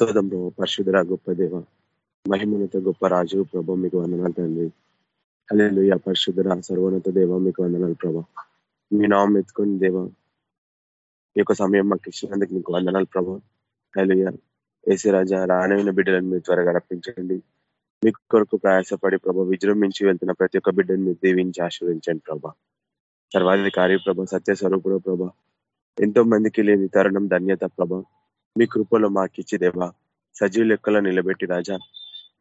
స్తోదం ప్రభు పరిశుద్ధ గొప్ప దేవ మహిమనత గొప్ప రాజు ప్రభ మీకు వందనాలు తండ్రి. అల్లెలు ఆ పరిశుద్ధ సర్వోన్నత దేవ మీకు వందనాలు ప్రభా. మీ నామం ఎత్తుకొని దేవ ఈ యొక్క సమయం మాకు ఇచ్చినందుకు మీకు వందనాలు ప్రభా. అలుయ ఏసీ రాజా రానైన బిడ్డలను మీరు త్వరగా రప్పించండి. మీ కొరకు ప్రయాసపడి ప్రభా విజృంభించి వెళ్తున్న ప్రతి ఒక్క బిడ్డను మీరు దీవించి ఆశీర్వించండి ప్రభా. సర్వాధికారి ప్రభ సత్య స్వరూపుడు ప్రభ. ఎంతో మందికి లేని తరుణం ధన్యత ప్రభ. మీ కృపలో మాకిచ్చి దేవా సజీవ లెక్కలో నిలబెట్టి రాజా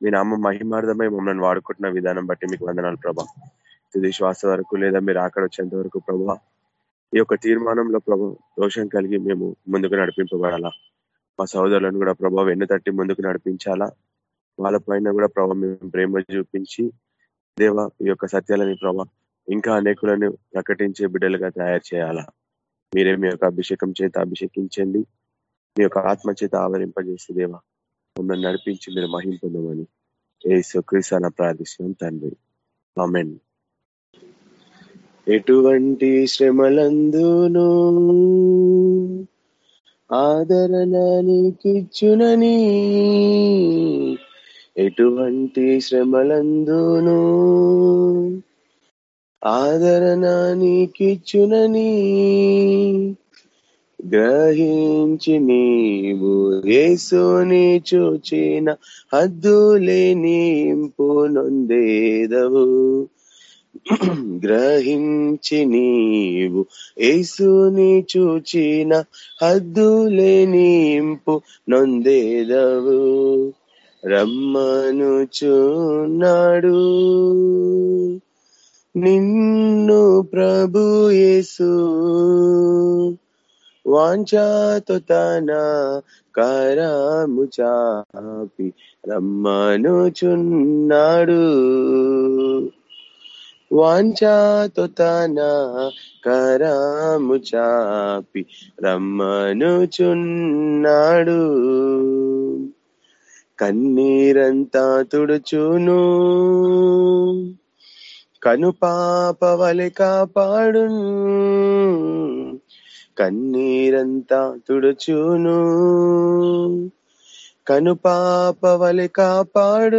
మీ నామ మహిమార్థమై మమ్మల్ని వాడుకుంటున్న విధానం బట్టి మీకు వందనాలు ప్రభా. తుది శ్వాస వరకు లేదా మీరు అక్కడ వచ్చేంత వరకు ప్రభా ఈ యొక్క తీర్మానంలో ప్రభు దోషం కలిగి మేము ముందుకు నడిపింపబడాలా? మా సహోదరులను కూడా ప్రభావ వెన్ను తట్టి ముందుకు నడిపించాలా? వాళ్ళ పైన కూడా ప్రభావ మేము ప్రేమ చూపించి దేవ ఈ యొక్క సత్యాలని ప్రభా ఇంకా అనేకులను ప్రకటించే బిడ్డలుగా తయారు చేయాలా? మీరే మీ యొక్క అభిషేకం చేత అభిషేకించండి. మీ యొక్క ఆత్మ చేత ఆవరింపజేసి దేవా మమ్మల్ని నడిపించి మీరు మహింపొందమని ఏ సుక్రీసాన ప్రార్థిస్తున్నాం తండ్రి. ఆమెన్. ఎటువంటి శ్రమలందును ఆదరణ నీకిచ్చునని ఎటువంటి శ్రమలందును ఆదరణ నీకిచ్చునని గ్రహించి నీవు ఏసుని చూచిన హద్దులే నీంపు గ్రహించి నీవు ఏసుని చూచిన హద్దులే నీంపు నొందేదవు రమ్మను చూన్నాడు నిన్ను ప్రభు యేసు. వాంఛాతో తన కరము చాపి రమ్మనుచున్నాడు. వాంఛాతో తన కరము చాపి రమ్మనుచున్నాడు. కన్నీరంతా తుడుచును. కనుపాపవలి కాపాడు కన్నీరంతా తుడుచును. కనుపాపవలె కాపాడు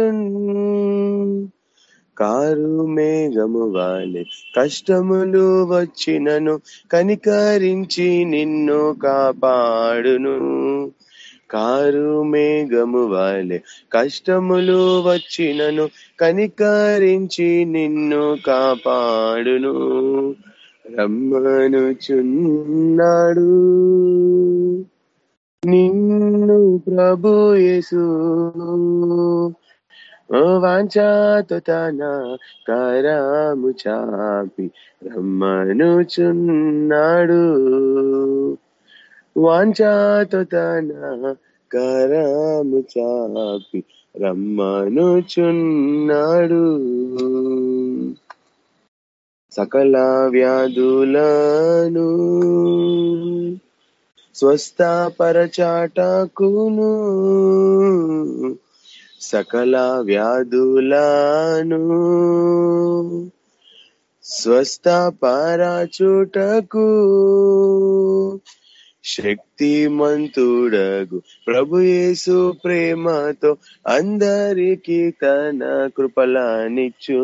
కారు మేఘము వాలె కష్టములు వచ్చినను కనికరించి నిన్ను కాపాడును. కారు మేఘము వాలె కష్టములు వచ్చినను కనికరించి నిన్ను కాపాడును. రమ్మనుచున్నాడు నిన్ను ప్రభు యేసు. వాంఛాతో తన కరాము చాపి రమ్మనుచున్నాడు వాంఛాతో తన కరము చాపి రమ్మనుచున్నాడు సకల వ్యాధులను స్వస్థపరచాటకును సకల వ్యాధులను స్వస్థపరచుటకు శక్తిమంతుడగు ప్రభుయేసు ప్రేమతో అందరికీ తన కృపలానిచ్చు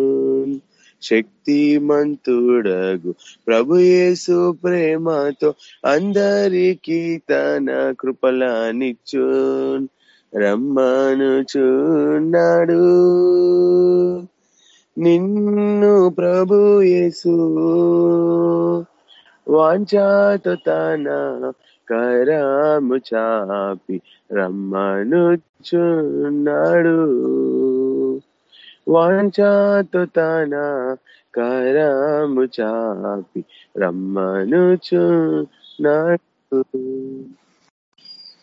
శక్తిమంతుడగు. ప్రభుయేసు ప్రేమతో అందరికీ తన కృపలానిచ్చు రమ్మనుచున్నాడు. నిన్ను ప్రభు యేసు వాంఛాతో తన కరాము చాపి రమ్మనుచున్నాడు. వాంఛాతో తన కరాము చాపి రమ్మనుచున్నాడు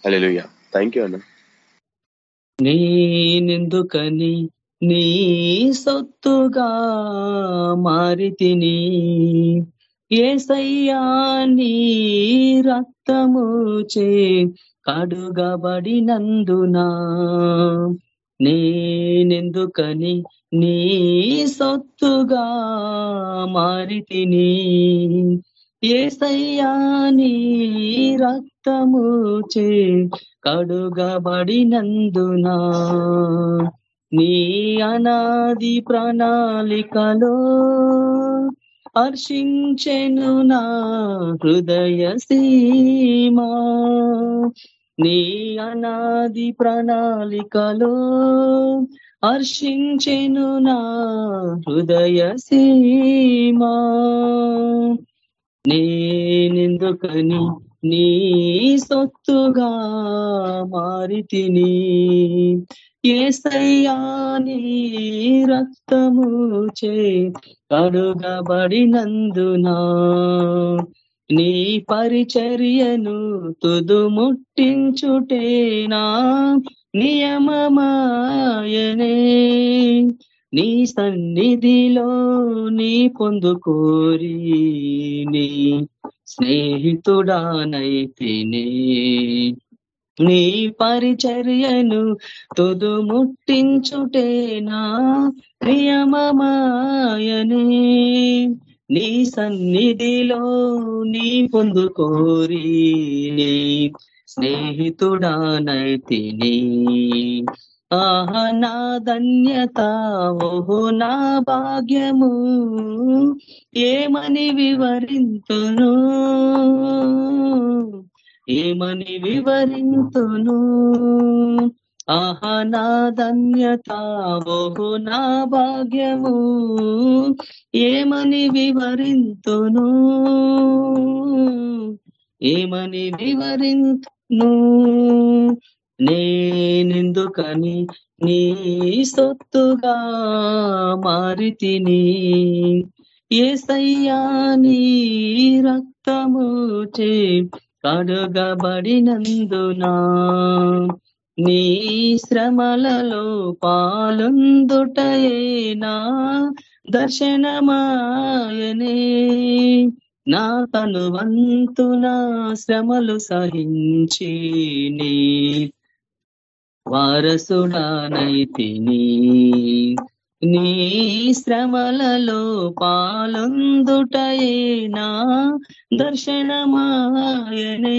హలో థ్యాంక్ యూ అన్న. నేనెందుకని నీ సొత్తుగా మారితిని ఏసయ్యా నీ రక్తము చే కడుగబడినందునా నేనెందుకని నీ సొత్తుగా మారితిని? ఏసయ్యా నీ రక్తము చే కడుగబడినందునా నీ అనాది ప్రణాళికలో హర్షించెను నా హృదయ సీమా. నీ అనాది ప్రణాళికలో హర్షించెను నా హృదయ సీమా. నేనెందుకని నీ సొత్తుగా మారితిని ఏసయ్యా నీ రక్తము చే కడుగబడినందునా నీ పరిచర్యను తుదు ముట్టించుటేనా నియమమాయనే. నీ సన్నిధిలో నీ పొందుకోరి నీ స్నేహితుడానైతేనే. నీ పరిచర్యను తుదు ముట్టించుటేనా నియమమాయనే. నీ సన్నిధిలో నీ పొందుకోరి నీ స్నేహితుడానైతిని ఆహ నా ధన్యత ఓహో నా భాగ్యము. ఏమని వివరింతును? ఏమని వివరింతును? ఆహా నా ధన్యత ఓహో నా భాగ్యము. ఏమని వివరింతును? ఏమని వివరింతు నేనెందుకని నీ సొత్తుగా మారితిని? ఏసయ్యా నీ రక్తముచే కడుగబడినందునా? నీ శ్రమలలో పాలుందుటయేనా దర్శనమాయనే? నా తనువంతున శ్రమలు సహించి నీ వారసుడానైతిని నీ శ్రమలలో పాలొందుటయేనా దర్శనమాయనే.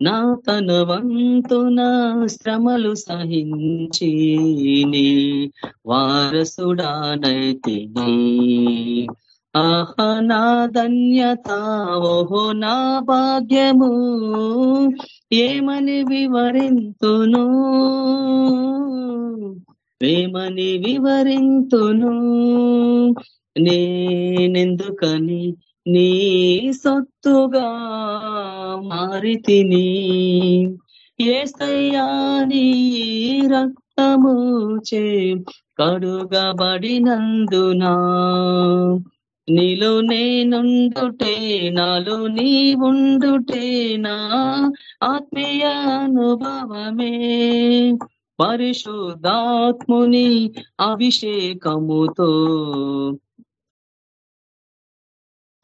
నా తనవంతున శ్రమలు సహించి నీ వారసుడానైతిని ఆహ నా ధన్యత ఓహో నా భాగ్యము ఏమని వివరింతును? ఏమని వివరింతును? నేనెందుకని నీ సొత్తుగా మారితిని? ఏసయ్యా నీ రక్తము చే కడుగబడినందునా? నీలో నేనుండుటే నాలో నీ ఉండుటే నా ఆత్మీయ అనుభవమే. పరిశుద్ధాత్ముని అభిషేకముతో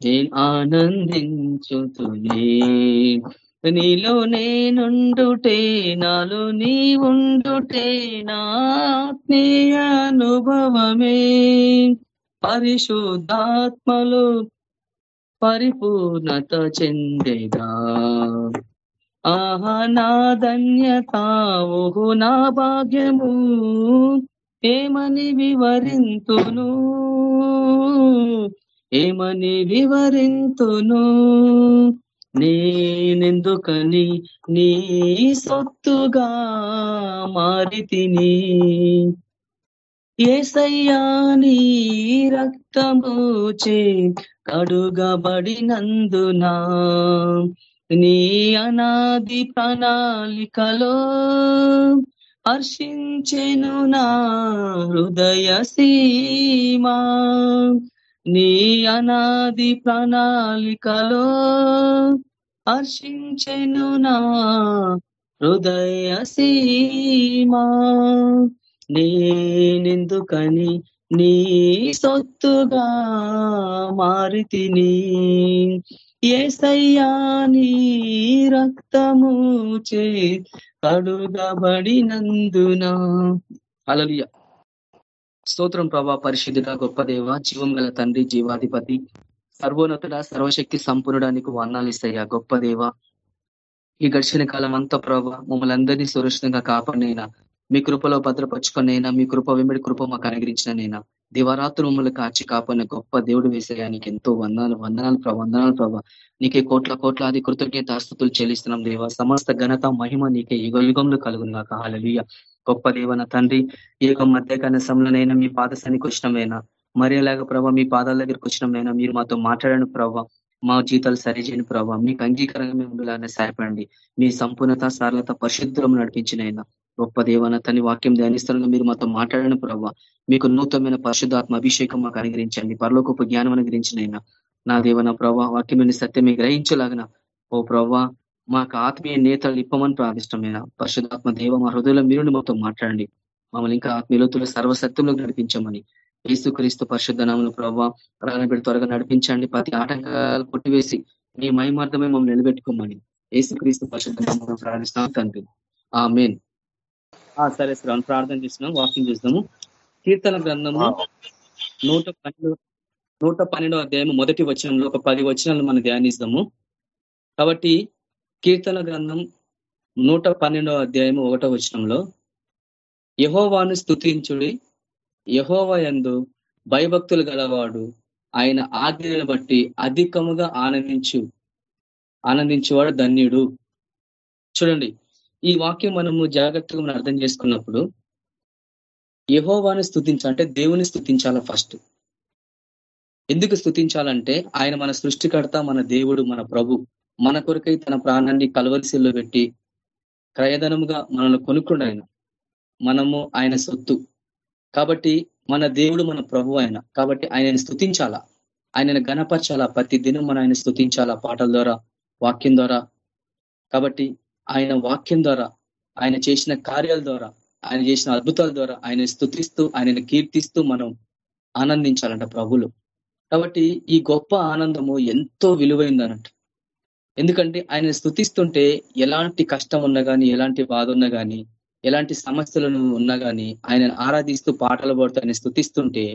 నేను ఆనందించుతునే. నీలో నేనుండుటే నాలో నీ ఉండుటే నా ఆత్మీయ అనుభవమే. పరిశుద్ధాత్మలు పరిపూర్ణత చెందేగా ఆహా నా ధన్యత ఓహో నా భాగ్యము ఏమని వివరింతును? ఏమని వివరింతును? నేనెందుకని నీ సొత్తుగా మారితిని ఏసయ్యాని రక్తము చే కడుగబడినందునా నీ అనాది ప్రణాళికలో హర్షించెను నా హృదయ సీమా. నీ అనాది ప్రణాళికలో హర్షించెను నా హృదయ సీమా. నేనెందుకని నీ సొత్తుగా మారితిని? ఏసయ్యా నీ రక్తము చే కడుగబడినందున. అలలియ స్తోత్రం ప్రభా పరిశుద్ధుడ గొప్ప దేవ జీవం గల తండ్రి జీవాధిపతి సర్వోన్నతుడ సర్వశక్తి సంపూర్ణడానికి వర్ణాలు ఇస్తాయా గొప్ప దేవ. ఈ గడిచిన కాలం అంతా ప్రభావ మమ్మల్ని అందరినీ సురక్షితంగా కాపాడినైనా. మీ కృపలో భద్రపరుచుకునైనా మీ కృప వెంబడి కృప మాకు అనుగ్రహించినైనా దివరాత్రు మమ్మల్ని కాచి కాపాడిన గొప్ప దేవుడు వేసేయానికి ఎంతో వందనాలు వందనాలు ప్రభా వందనాలు ప్రభా. నీకే కోట్ల కోట్ల అది కృతజ్ఞత ఆస్తుతులు చెల్లిస్తున్నాం దేవ. సమస్త ఘనత మహిమ నీకే యుగ యుగంలో కలుగును కాక గొప్ప దేవన తండ్రి ఈ యొక్క మధ్యకాల సమయంలోనైనా మీ పాద సనికి వచ్చినమైనా మరేలాగా ప్రభావ మీ పాదాల దగ్గరికి వచ్చినమైనా మీరు మాతో మాట్లాడను ప్రభావ మా జీతాలు సరిచేయని ప్రభావ మీకు అంగీకారంగా మేము ఉండాలని సహాయపడండి. మీ సంపూర్ణత సరళత పరిశుద్ధం నడిపించినైనా గొప్ప దేవన తని వాక్యం ధ్యానిస్తాను మీరు మాతో మాట్లాడని ప్రభావ మీకు నూతనమైన పరిశుద్ధాత్మ అభిషేకం మాకు అనుగ్రహించండి. పరలోకపు జ్ఞానం అనుగ్రహించినైనా నా దేవన ప్రభా వాక్యమైన సత్యమే గ్రహించలాగిన. ఓ ప్రభా మాకు ఆత్మీయ నేతలు ఇప్పమని ప్రార్థిష్టమైన పరిశుధాత్మ దేవ మా హృదయంలో మీరు మాతో మాట్లాడండి. మమ్మల్ని ఇంకా ఆత్మీయులతులు సర్వసత్యంలో నడిపించమని. యేసుక్రీస్తు పరిశుద్ధ నామను ప్రభావ త్వరగా నడిపించండి. ప్రతి ఆటంకాలు కొట్టివేసి మీ మహిమార్థమే మమ్మల్ని నిలబెట్టుకోమని యేసుక్రీస్తు పరిశుద్ధ నామను ప్రార్థిస్తాం తండ్రి. ఆ మెయిన్ సరే. సార్ ప్రార్థన చేస్తున్నాం వాకింగ్ చేస్తాము కీర్తన గ్రంథము నూట పన్నెండు నూట పన్నెండో అధ్యాయం మొదటి వచనంలో ఒక పది వచనాలు మనం ధ్యానిస్తాము. కాబట్టి కీర్తన గ్రంథం నూట పన్నెండో అధ్యాయం ఒకటో వచనంలో యహోవాను స్థుతించుడి యహోవయందు భయభక్తులు గలవాడు ఆయన ఆజ్ఞలను బట్టి అధికముగా ఆనందించు ఆనందించేవాడు ధన్యుడు. చూడండి ఈ వాక్యం మనము జాగ్రత్తగా మనం అర్థం చేసుకున్నప్పుడు యహోవాని స్థుతించాలంటే దేవుని స్థుతించాల ఫస్ట్? ఎందుకు స్థుతించాలంటే ఆయన మన సృష్టికర్త మన దేవుడు మన ప్రభు. మన కొరకై తన ప్రాణాన్ని కలవరిశీల్లో పెట్టి క్రయధనముగా మనల్ని కొనుక్కుండా ఆయన. మనము ఆయన సొత్తు. కాబట్టి మన దేవుడు మన ప్రభు ఆయన. కాబట్టి ఆయనని స్థుతించాలా ఆయనను గణపరచాలా ప్రతి దినం మనం ఆయన స్థుతించాలా పాటల ద్వారా వాక్యం ద్వారా. కాబట్టి ఆయన వాక్యం ద్వారా ఆయన చేసిన కార్యాల ద్వారా ఆయన చేసిన అద్భుతాల ద్వారా ఆయన స్థుతిస్తూ ఆయనను కీర్తిస్తూ మనం ఆనందించాలంట ప్రభులు. కాబట్టి ఈ గొప్ప ఆనందము ఎంతో విలువైందనంట ఎందుకంటే ఆయన స్థుతిస్తుంటే ఎలాంటి కష్టం ఉన్నా కానీ ఎలాంటి బాధ ఉన్నా కానీ ఎలాంటి సమస్యలను ఉన్నా కానీ ఆయన ఆరాధిస్తూ పాటలు పాడుతూ ఆయన స్థుతిస్తుంటే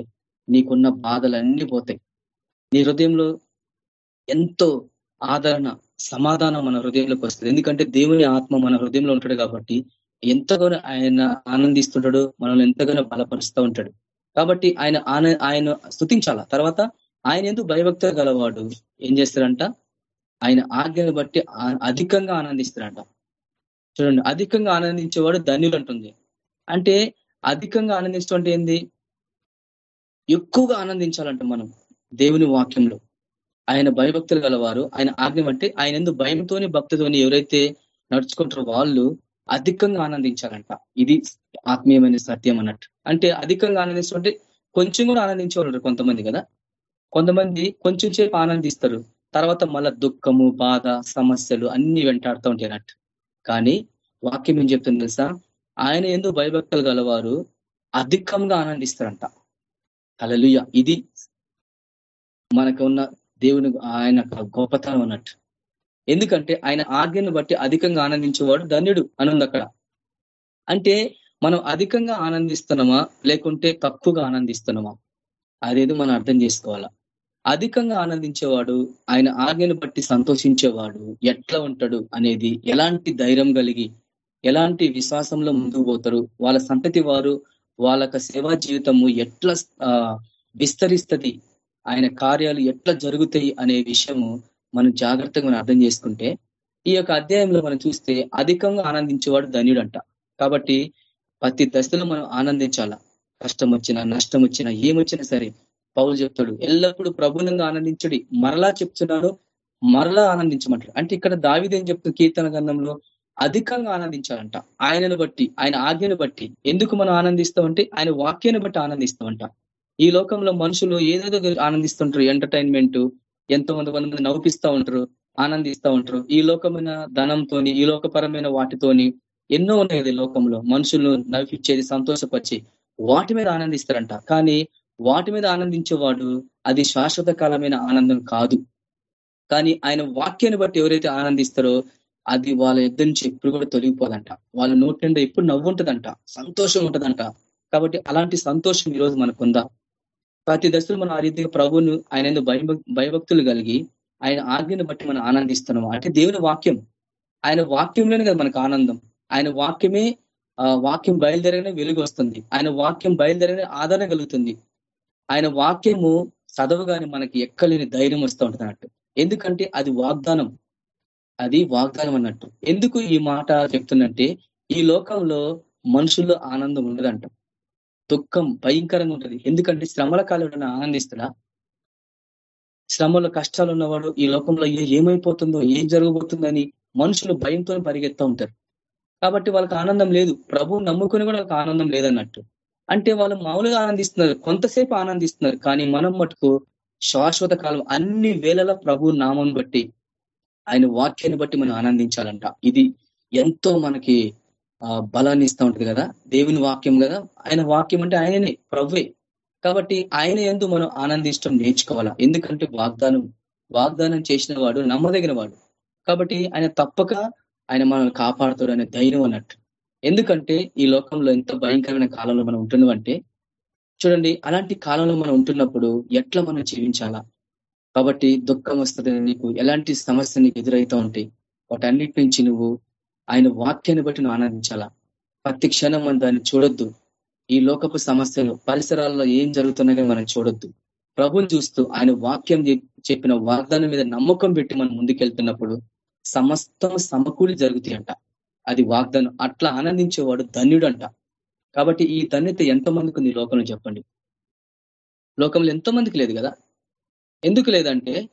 నీకున్న బాధలన్నీ పోతాయి. నీ హృదయంలో ఎంతో ఆదరణ సమాధానం మన హృదయంలోకి వస్తుంది. ఎందుకంటే దేవుని ఆత్మ మన హృదయంలో ఉంటాడు కాబట్టి ఎంతగానో ఆయన ఆనందిస్తుంటాడు మనల్ని ఎంతగానో బలపరుస్తూ ఉంటాడు. కాబట్టి ఆయన ఆయన స్థుతించాల తర్వాత ఆయన ఎందుకు భయభక్త గలవాడు ఏం చేస్తాడంట? ఆయన ఆజ్ఞను బట్టి అధికంగా ఆనందిస్తాడంట. చూడండి అధికంగా ఆనందించేవాడు ధన్యులు అంటుంది. అంటే అధికంగా ఆనందించడం అంటే ఏంది? ఎక్కువగా ఆనందించాలంట మనం దేవుని వాక్యంలో. ఆయన భయభక్తులు గలవారు ఆయన ఆజ్ఞ అంటే ఆయన ఎందుకు భయంతోని భక్తితోని ఎవరైతే నడుచుకుంటారో వాళ్ళు అధికంగా ఆనందించాలంట. ఇది ఆత్మీయమైన సత్యం అన్నట్టు. అంటే అధికంగా ఆనందిస్తుంటే కొంచెం కూడా ఆనందించేవాళ్ళు కొంతమంది కదా? కొంతమంది కొంచెం సేపు ఆనందిస్తారు. తర్వాత మళ్ళా దుఃఖము బాధ సమస్యలు అన్ని వెంటాడుతూ ఉంటాయి అన్నట్టు. కానీ వాక్యం ఏం చెప్తుంది తెలుసా? ఆయన ఎందుకు భయభక్తులు గలవారు అధికంగా ఆనందిస్తారంట. అలలుయ ఇది మనకు ఉన్న దేవుని ఆయన గొప్పతనం అన్నట్టు. ఎందుకంటే ఆయన ఆజ్ఞను బట్టి అధికంగా ఆనందించేవాడు ధన్యుడు అనుంది అక్కడ. అంటే మనం అధికంగా ఆనందిస్తున్నామా? లేకుంటే తక్కువగా ఆనందిస్తున్నామా? అదేదో మనం అర్థం చేసుకోవాలా. అధికంగా ఆనందించేవాడు ఆయన ఆజ్ఞను బట్టి సంతోషించేవాడు ఎట్లా ఉంటాడు అనేది ఎలాంటి ధైర్యం కలిగి ఎలాంటి విశ్వాసంలో ముందుకు పోతారు వాళ్ళ సంతతి వారు వాళ్ళ సేవా జీవితము ఎట్లా విస్తరిస్తుంది ఆయన కార్యాలు ఎట్లా జరుగుతాయి అనే విషయము మనం జాగ్రత్తగా మనం అర్థం చేసుకుంటే ఈ యొక్క అధ్యాయంలో మనం చూస్తే అధికంగా ఆనందించేవాడు ధన్యుడంట. కాబట్టి ప్రతి దశలో మనం ఆనందించాలా? కష్టం వచ్చినా నష్టం వచ్చినా ఏమొచ్చినా సరే పౌలు చెప్తాడు ఎల్లప్పుడూ ప్రభునంగా ఆనందించడి. మరలా చెప్తున్నాడు మరలా ఆనందించమంటాడు. అంటే ఇక్కడ దావిదేం చెప్తుంది కీర్తన గంధంలో అధికంగా ఆనందించాలంట ఆయనను బట్టి ఆయన ఆజ్ఞను బట్టి. ఎందుకు మనం ఆనందిస్తామంటే ఆయన వాక్యాన్ని బట్టి ఆనందిస్తామంట. ఈ లోకంలో మనుషులు ఏదేదో ఆనందిస్తుంటారు ఎంటర్టైన్మెంట్ ఎంతో మంది మంది నవ్విస్తూ ఉంటారు ఆనందిస్తూ ఉంటారు. ఈ లోకమైన ధనంతోని ఈ లోకపరమైన వాటితోని ఎన్నో ఉన్నాయి లోకంలో. మనుషులు నవ్విచ్చేది సంతోషపరిచి వాటి మీద ఆనందిస్తారంట. కానీ వాటి మీద ఆనందించేవాడు అది శాశ్వత కాలమైన ఆనందం కాదు. కానీ ఆయన వాక్యాన్ని బట్టి ఎవరైతే ఆనందిస్తారో అది వాళ్ళ యుద్ధం నుంచి ఎప్పుడు కూడా తొలగిపోదంట. వాళ్ళ నోటి నిండా ఎప్పుడు నవ్వు ఉంటుందంట సంతోషం ఉంటుందంట. కాబట్టి అలాంటి సంతోషం ఈరోజు మనకుందా? ప్రతి దశలో మనం ఆ రీతిగా ప్రభువును ఆయన భయభక్తులు కలిగి ఆయన ఆజ్ఞను బట్టి మనం ఆనందిస్తున్నాం. అంటే దేవుని వాక్యం. ఆయన వాక్యంలోనే కదా మనకు ఆనందం. ఆయన వాక్యమే వాక్యం బయలుదేరగానే వెలుగు వస్తుంది. ఆయన వాక్యం బయలుదేరగానే ఆదరణ కలుగుతుంది. ఆయన వాక్యము చదవగానే మనకి ఎక్కలేని ధైర్యం వస్తూ ఉంటుంది అన్నట్టు. ఎందుకంటే అది వాగ్దానం. అది వాగ్దానం అన్నట్టు. ఎందుకు ఈ మాట చెప్తుందంటే ఈ లోకంలో మనుషుల్లో ఆనందం ఉండదంట. దుఃఖం భయంకరంగా ఉంటుంది. ఎందుకంటే శ్రమల కాలంలో ఆనందిస్తున్నా శ్రమలో కష్టాలు ఉన్నవాడు ఈ లోకంలో ఏమైపోతుందో ఏం జరగబోతుందని మనుషులు భయంతో పరిగెత్తా ఉంటారు. కాబట్టి వాళ్ళకి ఆనందం లేదు. ప్రభు నమ్ముకుని కూడా వాళ్ళకి ఆనందం లేదన్నట్టు. అంటే వాళ్ళు మామూలుగా ఆనందిస్తున్నారు కొంతసేపు ఆనందిస్తున్నారు కానీ మనం మటుకు శాశ్వత కాలం అన్ని వేళల ప్రభు నామం బట్టి ఆయన వాక్యాన్ని బట్టి మనం ఆనందించాలంట. ఇది ఎంతో మనకి బలాన్ని ఇస్తూ ఉంటుంది కదా? దేవుని వాక్యం కదా? ఆయన వాక్యం అంటే ఆయననే ప్రభువే. కాబట్టి ఆయన ఎందు మనం ఆనందించడం నేర్చుకోవాలా? ఎందుకంటే వాగ్దానం వాగ్దానం చేసిన వాడు నమ్మదగిన వాడు. కాబట్టి ఆయన తప్పక ఆయన మనల్ని కాపాడుతాడు అనే ధైర్యం అన్నట్టు. ఎందుకంటే ఈ లోకంలో ఎంత భయంకరమైన కాలంలో మనం ఉంటున్నామంటే చూడండి అలాంటి కాలంలో మనం ఉంటున్నప్పుడు ఎట్లా మనం జీవించాలా? కాబట్టి దుఃఖం వస్తుంది నీకు ఎలాంటి సమస్య నీకు ఎదురైతా ఉంటాయి వాటన్నిటి నుంచి నువ్వు ఆయన వాక్యాన్ని బట్టి నువ్వు ఆనందించాలా? ప్రతి క్షణం మనం దాన్ని చూడొద్దు. ఈ లోకపు సమస్యలు పరిసరాల్లో ఏం జరుగుతున్నాయో మనం చూడొద్దు. ప్రభుని చూస్తూ ఆయన వాక్యం చెప్పిన వాగ్దానం మీద నమ్మకం పెట్టి మనం ముందుకెళ్తున్నప్పుడు సమస్తం సమకూలి జరుగుతాయంట. అది వాగ్దానం. అట్లా ఆనందించేవాడు ధన్యుడు అంట కాబట్టి ఈ ధన్యత ఎంతో మందికి ఉంది లోకంలో చెప్పండి. లోకంలో ఎంతో మందికి లేదు కదా? ఎందుకు లేదంటే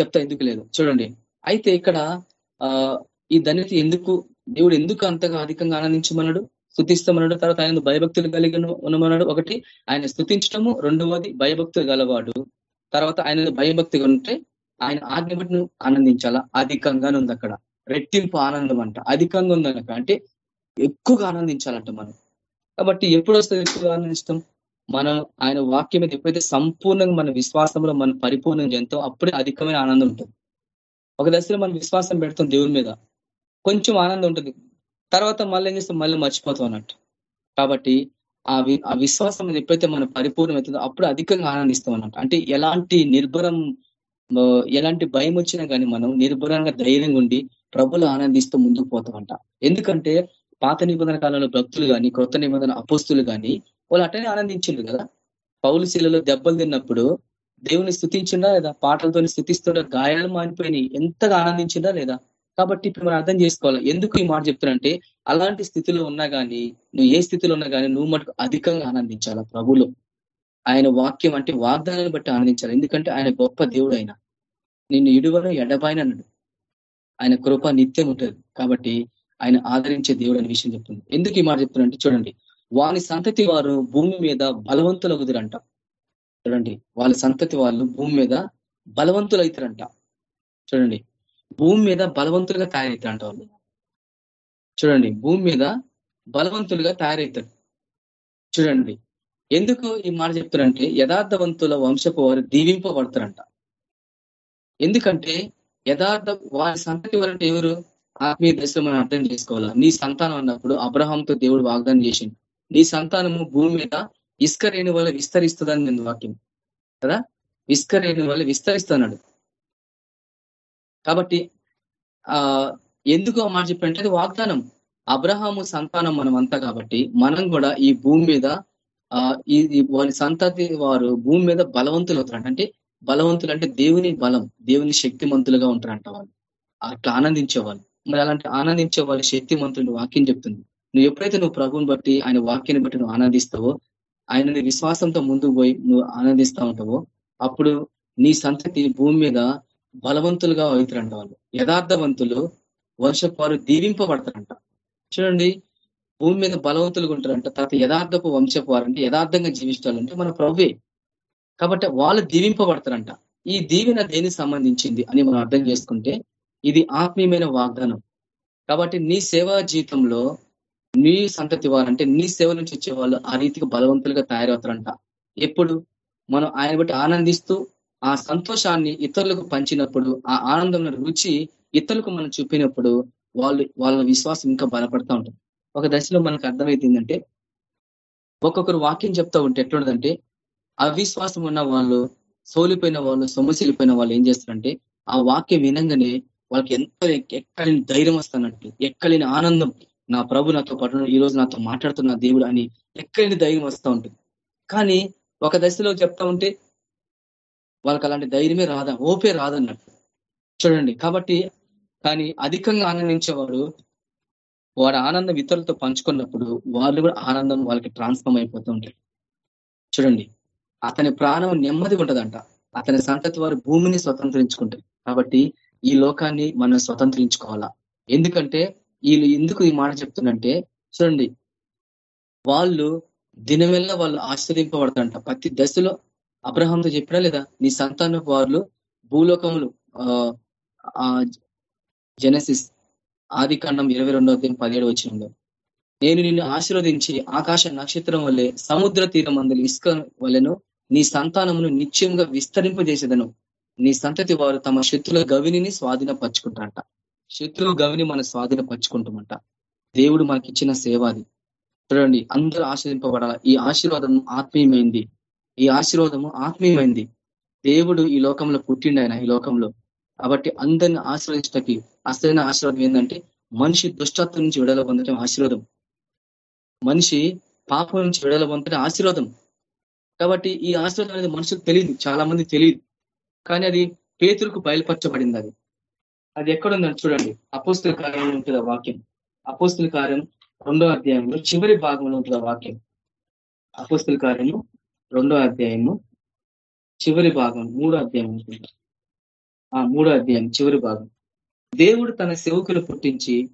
చెప్తా ఎందుకు లేదు. చూడండి. అయితే ఇక్కడ ఆ ఈ ధన్యత ఎందుకు దేవుడు ఎందుకు అంతగా అధికంగా ఆనందించమన్నాడు? స్థుతిస్తామన్నాడు తర్వాత ఆయన భయభక్తులు కలిగి ఉన్నమన్నాడు. ఒకటి ఆయన స్థుతించడము రెండవది భయభక్తులు గలవాడు. తర్వాత ఆయన భయభక్తిగా ఉంటే ఆయన ఆజ్ఞ బట్టి ఆనందించాలా? అధికంగానే ఉంది అక్కడ. రెట్టింపు ఆనందం అంట అధికంగా ఉందనక అంటే ఎక్కువగా ఆనందించాలంట మనం. కాబట్టి ఎప్పుడు వస్తుంది ఎక్కువగా ఆనందిస్తాం? మనం ఆయన వాక్యం మీద ఎప్పుడైతే సంపూర్ణంగా మన విశ్వాసంలో మనం పరిపూర్ణంగా ఎంతో అప్పుడే అధికమైన ఆనందం ఉంటుంది. ఒక దశలో మనం విశ్వాసం పెడతాం దేవుని మీద. కొంచెం ఆనందం ఉంటుంది. తర్వాత మళ్ళీ ఏం చేస్తాం? మళ్ళీ మర్చిపోతాం అన్నట్టు. కాబట్టి ఆ ఆ విశ్వాసం మీద ఎప్పుడైతే మనం పరిపూర్ణమవుతుందో అప్పుడు అధికంగా ఆనందిస్తాం అన్నట్టు. అంటే ఎలాంటి నిర్భరం ఎలాంటి భయం వచ్చినా కానీ మనం నిర్భరంగా ధైర్యంగా ఉండి ప్రభులు ఆనందిస్తూ ముందుకు పోతామంట. ఎందుకంటే పాత నిబంధన కాలంలో భక్తులు కానీ కొత్త నిబంధన అపోస్తులు కానీ వాళ్ళు అట్టనే ఆనందించిండ్రు కదా. పౌలు శిలలో దెబ్బలు తిన్నప్పుడు దేవుని స్థుతించిండా లేదా? పాటలతో స్థుతిస్తుండ? గాయాలు మానిపోయి ఎంతగా ఆనందించినా లేదా? కాబట్టి ఇప్పుడు మనం అర్థం చేసుకోవాలి. ఎందుకు ఈ మాట చెప్తున్నంటే అలాంటి స్థితిలో ఉన్నా కానీ నువ్వు ఏ స్థితిలో ఉన్నా కానీ నువ్వు మటుకు అధికంగా ఆనందించాలా ప్రభులో? ఆయన వాక్యం అంటే వాగ్దానాన్ని బట్టి ఆనందించాలి. ఎందుకంటే ఆయన గొప్ప దేవుడు ఆయన నిన్ను ఇడువను ఎడబాయినన్నాడు ఆయన కృప నిత్యం ఉంటుంది. కాబట్టి ఆయన ఆదరించే దేవుడు అనే విషయం చెప్తుంది. ఎందుకు ఈ మాట చెప్తున్నారంటే చూడండి వాని సంతతి వారు భూమి మీద బలవంతులు అవుతారంట చూడండి వాళ్ళ సంతతి వాళ్ళు భూమి మీద బలవంతులు అవుతారంట చూడండి భూమి మీద బలవంతులుగా తయారవుతారంట వాళ్ళు. చూడండి భూమి మీద బలవంతులుగా తయారవుతారు చూడండి ఎందుకు ఈ మాట చెప్తారంటే యథార్థవంతుల వంశపు వారు దీవింపబడతారంట. ఎందుకంటే యథార్థం వారి సంతతి వరకు ఎవరు ఆత్మీయ దశలో మనం అర్థం చేసుకోవాలా? నీ సంతానం అన్నప్పుడు అబ్రహాంతో దేవుడు వాగ్దానం చేసిండు. నీ సంతానము భూమి మీద ఇసుక రేణు వల్ల విస్తరిస్తుందని నేను వాక్యం. కదా? ఇసుక రేణు వల్ల విస్తరిస్తున్నాడు. కాబట్టి ఆ ఎందుకు మాట చెప్పంటే అది వాగ్దానం. అబ్రహాము సంతానం మనం అంతా కాబట్టి మనం కూడా ఈ భూమి మీద ఆ ఈ వారి సంతతి వారు భూమి మీద బలవంతులు అవుతారు. అంటే బలవంతులు అంటే దేవుని బలం దేవుని శక్తిమంతులుగా ఉంటారంట వాళ్ళు. అట్లా ఆనందించే వాళ్ళు మరి అలాంటి ఆనందించే వాళ్ళు శక్తిమంతులు వాక్యం చెప్తుంది. నువ్వు ఎప్పుడైతే నువ్వు ప్రభుని బట్టి ఆయన వాక్యాన్ని బట్టి నువ్వు ఆనందిస్తావో ఆయనని విశ్వాసంతో ముందుకు పోయి నువ్వు ఆనందిస్తా ఉంటావో అప్పుడు నీ సంతతి భూమి మీద బలవంతులుగా అవుతారంట వాళ్ళు. యథార్థవంతులు వర్షపారు దీవింపబడతారంట. చూడండి భూమి మీద బలవంతులుగా ఉంటారంట. తర్వాత యథార్థపు వంశపు వారంటే యథార్థంగా జీవించాలంటే మన ప్రభువే. కాబట్టి వాళ్ళు దీవింపబడతారంట. ఈ దీవెన దేనికి సంబంధించింది అని మనం అర్థం చేసుకుంటే ఇది ఆత్మీయమైన వాగ్దానం. కాబట్టి నీ సేవా జీవితంలో నీ సంతతి వారంటే నీ సేవ నుంచి వచ్చే వాళ్ళు ఆ రీతికి బలవంతులుగా తయారవుతారంట. ఎప్పుడు? మనం ఆయన బట్టి ఆనందిస్తూ ఆ సంతోషాన్ని ఇతరులకు పంచినప్పుడు ఆ ఆనందం రుచి ఇతరులకు మనం చూపినప్పుడు వాళ్ళు వాళ్ళ విశ్వాసం ఇంకా బలపడతా ఉంటుంది. ఒక దశలో మనకు అర్థమవుతుందంటే ఒక్కొక్కరు వాక్యం చెప్తా ఉంటే ఎట్లుండదంటే అవిశ్వాసం ఉన్న వాళ్ళు సోలిపోయిన వాళ్ళు సొమ్మసిలిపోయిన వాళ్ళు ఏం చేస్తారంటే ఆ వాక్యం వినంగానే వాళ్ళకి ఎంత ఎక్కడని ధైర్యం వస్తున్నట్టు ఎక్కలేని ఆనందం నా ప్రభు నాతో పాటు ఈ రోజు నాతో మాట్లాడుతున్న దేవుడు అని ఎక్కడిని ధైర్యం వస్తూ ఉంటుంది. కానీ ఒక దశలో చెప్తా ఉంటే వాళ్ళకి అలాంటి ధైర్యమే రాదా ఓపే రాదన్నట్టు. చూడండి కాబట్టి కానీ అధికంగా ఆనందించేవాడు వాడు ఆనందం ఇతరులతో పంచుకున్నప్పుడు వాళ్ళు కూడా ఆనందం వాళ్ళకి ట్రాన్స్ఫామ్ అయిపోతూ ఉంటారు. చూడండి అతని ప్రాణం నెమ్మది ఉంటదంట. అతని సంతతి వారు భూమిని స్వతంత్రించుకుంటారు. కాబట్టి ఈ లోకాన్ని మనం స్వతంత్రించుకోవాలా? ఎందుకంటే వీళ్ళు ఎందుకు ఈ మాట చెప్తుందంటే చూడండి వాళ్ళు దినమెల్లా వాళ్ళు ఆశ్రదింపబడతారంట ప్రతి దశలో అబ్రహాంతో చెప్పినా లేదా? నీ సంతాన వాళ్ళు భూలోకములు ఆ జెనసిస్ ఆది కాండం ఇరవై రెండవ పదిహేడు వచ్చినంలో నేను నిన్ను ఆశీర్వదించి ఆకాశ నక్షత్రం వల్లే సముద్ర తీరం అందులో ఇసుక వలెను నీ సంతానమును నిత్యంగా విస్తరింపజేసేదను. నీ సంతతి వారు తమ శత్రుల గవిని స్వాధీనపరుచుకుంటారంట. శత్రువు గవిని మనం స్వాధీనపరుచుకుంటామంట. దేవుడు మనకి ఇచ్చిన సేవ అది చూడండి అందరూ ఆశ్రదింపబడాల ఈ ఆశీర్వాదం ఆత్మీయమైంది. ఈ ఆశీర్వాదము ఆత్మీయమైంది. దేవుడు ఈ లోకంలో పుట్టిండు ఆయన ఈ లోకంలో. కాబట్టి అందరిని ఆశ్రయించటకి అసలైన ఆశీర్వాదం ఏంటంటే మనిషి దుష్టత్వం నుంచి విడుదల పొందడం ఆశీర్వాదం. మనిషి పాపం నుంచి విడుదల పొందడం ఆశీర్వాదం. కాబట్టి ఈ ఆశీర్వాదం అనేది మనుషులకు తెలియదు. చాలా మంది తెలియదు. కానీ అది పేతులకు బయలుపరచబడింది అది. అది ఎక్కడుందని చూడండి. అపోస్తుల కార్యంలో ఉంటుంది వాక్యం? అపోస్తుల కార్యం రెండో అధ్యాయంలో చివరి భాగంలో ఉంటుంది వాక్యం? అపోస్తుల కార్యము రెండో అధ్యాయము చివరి భాగం మూడో అధ్యాయం ఉంటుంది? ఆ మూడో అధ్యాయం చివరి భాగం. దేవుడు తన సేవకులు పుట్టించి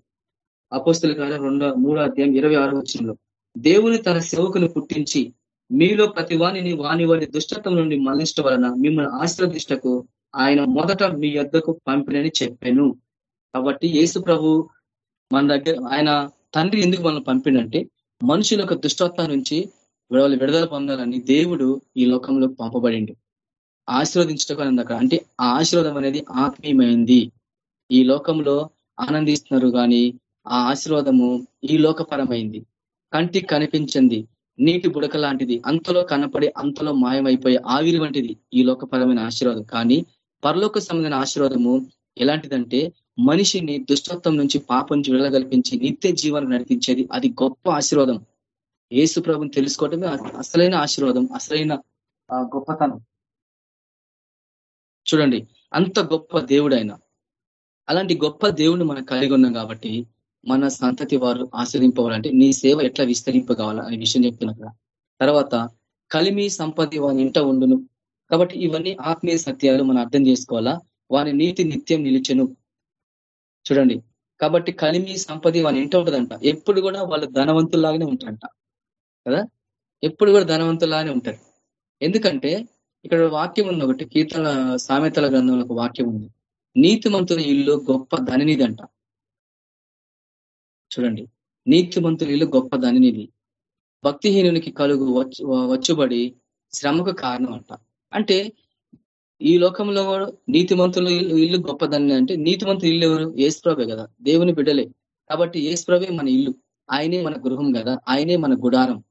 అపోస్తుల కార్యం రెండో మూడో అధ్యాయం ఇరవై ఆరో వచ్చినలో దేవుని తన సేవకులు పుట్టించి మీలో ప్రతి వాణిని వాణి వారి దుష్టత్వం నుండి మరణించడం వలన మిమ్మల్ని ఆశ్రదిష్టకు ఆయన మొదట మీ యొద్దకు పంపినని చెప్పాను. కాబట్టి యేసు ప్రభు మన దగ్గర ఆయన తండ్రి ఎందుకు మనల్ని పంపినంటే మనుషుల యొక్క దుష్టత్వం నుంచి వాళ్ళు విడుదల పొందాలని దేవుడు ఈ లోకంలో పంపబడిండు. ఆశీర్వదించటం అనేది అక్కడ అంటే ఆ ఆశీర్వాదం అనేది ఆత్మీయమైంది. ఈ లోకంలో ఆనందిస్తున్నారు కానీ ఆ ఆశీర్వాదము ఈ లోకపరమైంది. కంటికి కనిపించింది. నీటి బుడక లాంటిది. అంతలో కనపడి అంతలో మాయమైపోయే ఆవిరి వంటిది ఈ లోకపరమైన ఆశీర్వాదం. కానీ పరలోక సంబంధమైన ఆశీర్వాదము ఎలాంటిదంటే మనిషిని దుష్టత్వం నుంచి పాపం నుంచి విడగల్పించి నిత్య జీవనం నడిపించేది అది గొప్ప ఆశీర్వాదం. ఏసు ప్రభుని తెలుసుకోవటమే అసలైన ఆశీర్వాదం అసలైన గొప్పతనం. చూడండి అంత గొప్ప దేవుడు ఆయన అలాంటి గొప్ప దేవుడిని మనం కలిగి ఉన్నాం కాబట్టి మన సంతతి వారు ఆశ్రయింపవాలంటే నీ సేవ ఎట్లా విస్తరింపగవాలా అనే విషయం చెప్తున్నా తర్వాత కలిమి సంపతి వాని ఇంట ఉండును. కాబట్టి ఇవన్నీ ఆత్మీయ సత్యాలు మనం అర్థం చేసుకోవాలా? వాని నీతి నిత్యం నిలిచెను. చూడండి. కాబట్టి కలిమి సంపది వాని ఇంట ఉంటుందంట. ఎప్పుడు కూడా వాళ్ళు ధనవంతుల్లాగానే ఉంటారంట. కదా? ఎప్పుడు కూడా ధనవంతుల్లాగానే ఉంటారు. ఎందుకంటే ఇక్కడ వాక్యం ఉంది ఒకటి కీర్తన సామెతల గ్రంథంలో ఒక వాక్యం ఉంది. నీతిమంతుల ఇల్లు గొప్ప ధనినిదంట. చూడండి. నీతిమంతులు ఇల్లు గొప్ప ధనినిధి భక్తిహీనునికి కలుగు వచ్చుబడి శ్రమకు కారణం అంట అంటే ఈ లోకంలో నీతిమంతుల ఇల్లు గొప్పదని అంటే నీతిమంతులు ఇల్లు ఎవరు? ఏసుప్రభే కదా. దేవుని బిడ్డలే. కాబట్టి ఏసుప్రభే మన ఇల్లు. ఆయనే మన గృహం కదా. ఆయనే మన గుడారం.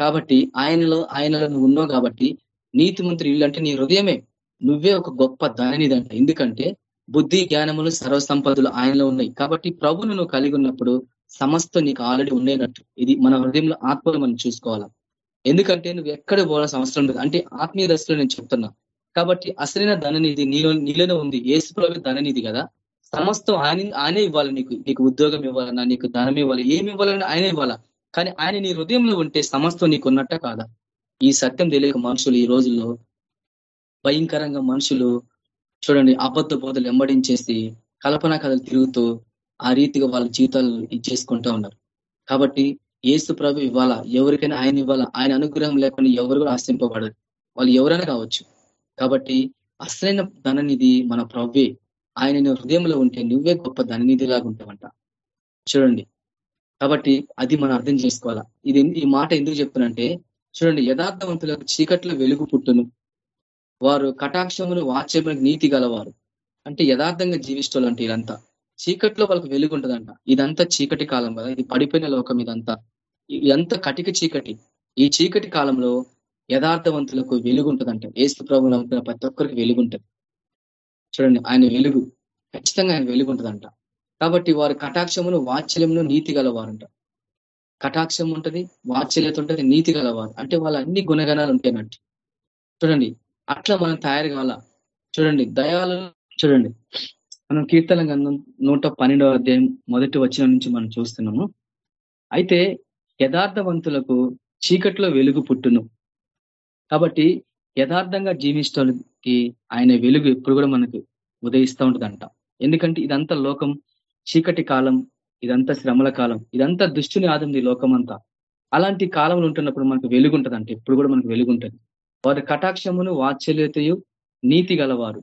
కాబట్టి ఆయనలో ఆయనలో నువ్వు ఉన్నావు కాబట్టి నీతిమంతులు ఇల్లు అంటే నీ హృదయమే. నువ్వే ఒక గొప్ప ధననిదంట ఎందుకంటే బుద్ధి జ్ఞానములు సర్వసంపదలు ఆయనలో ఉన్నాయి. కాబట్టి ప్రభును నువ్వు కలిగి ఉన్నప్పుడు సమస్త నీకు ఆల్రెడీ ఉండేనట్టు ఇది మన హృదయంలో ఆత్మలు మనం చూసుకోవాలా. ఎందుకంటే నువ్వు ఎక్కడ పోవాల్సిన అవసరం లేదు. అంటే ఆత్మీయ దశలో నేను చెప్తున్నా. కాబట్టి అసలైన ధననిధి నీలో నీలోనే ఉంది. ఏసు ప్రభు ధననిధి కదా. సమస్తం ఆయన ఆయనే ఇవ్వాలి నీకు. నీకు ఉద్యోగం ఇవ్వాలన్నా నీకు ధనం ఇవ్వాలి. ఏమి ఇవ్వాలని ఆయన ఇవ్వాలా. కానీ ఆయన నీ హృదయంలో ఉంటే సమస్తం నీకు ఉన్నట్ట కాదా? ఈ సత్యం తెలియక మనుషులు ఈ రోజుల్లో భయంకరంగా మనుషులు చూడండి అబద్ధ బోధలు వెంబడించేసి కల్పన కథలు తిరుగుతూ ఆ రీతిగా వాళ్ళ జీవితాలు ఇచ్చేసుకుంటూ ఉన్నారు. కాబట్టి ఏసు ప్రభు ఇవ్వాలా? ఎవరికైనా ఆయన ఇవ్వాలా? ఆయన అనుగ్రహం లేకుండా ఎవరు కూడా ఆశింపబడరు. వాళ్ళు ఎవరైనా కావచ్చు. కాబట్టి అసలైన ధననిధి మన ప్రవ్వే ఆయన హృదయంలో ఉంటే నువ్వే గొప్ప ధననిధి లాగా ఉంటావంట. చూడండి. కాబట్టి అది మనం అర్థం చేసుకోవాలా? ఇది ఈ మాట ఎందుకు చెప్తున్నంటే చూడండి యథార్థవంతులకు చీకట్లో వెలుగు పుట్టును. వారు కటాక్షమును వాచ్యములకు నీతి గలవారు. అంటే యథార్థంగా జీవిస్తోలంటే ఇదంతా చీకట్లో వాళ్ళకి వెలుగు ఉంటుందంట ఇదంతా చీకటి కాలం కదా. ఇది పడిపోయిన లోకం ఇదంతా. ఇదంతా కటిక చీకటి. ఈ చీకటి కాలంలో యథార్థవంతులకు వెలుగు ఉంటుందంట ఏసు ప్రభు ప్రతి ఒక్కరికి వెలుగు ఉంటుంది చూడండి ఆయన వెలుగు. ఖచ్చితంగా ఆయన వెలుగు ఉంటుందంట కాబట్టి వారి కటాక్షమును వాత్సల్యమును నీతి గలవారంట. కటాక్షం ఉంటది వాత్సల్యత ఉంటది నీతి గలవారు. అంటే వాళ్ళ అన్ని గుణగణాలు ఉంటాయన్నట్టు చూడండి అట్లా మనం తయారు కావాలా? చూడండి దయాలు చూడండి. మనం కీర్తన గంధం నూట పన్నెండవ అధ్యాయం మొదటి వచ్చిన నుంచి మనం చూస్తున్నాము. అయితే యథార్థవంతులకు చీకట్లో వెలుగు పుట్టును. కాబట్టి యథార్థంగా జీవించడానికి ఆయన వెలుగు ఎప్పుడు కూడా మనకు ఉదయిస్తూ ఉంటుందంట. ఎందుకంటే ఇదంతా లోకం చీకటి కాలం ఇదంతా శ్రమల కాలం ఇదంతా దుష్టుని ఆదంది లోకం అంతా అలాంటి కాలంలో ఉంటున్నప్పుడు మనకు వెలుగు ఉంటుందంట ఎప్పుడు కూడా మనకు వెలుగు ఉంటుంది వారి కటాక్షమును వాత్సల్యతయు నీతి గలవారు.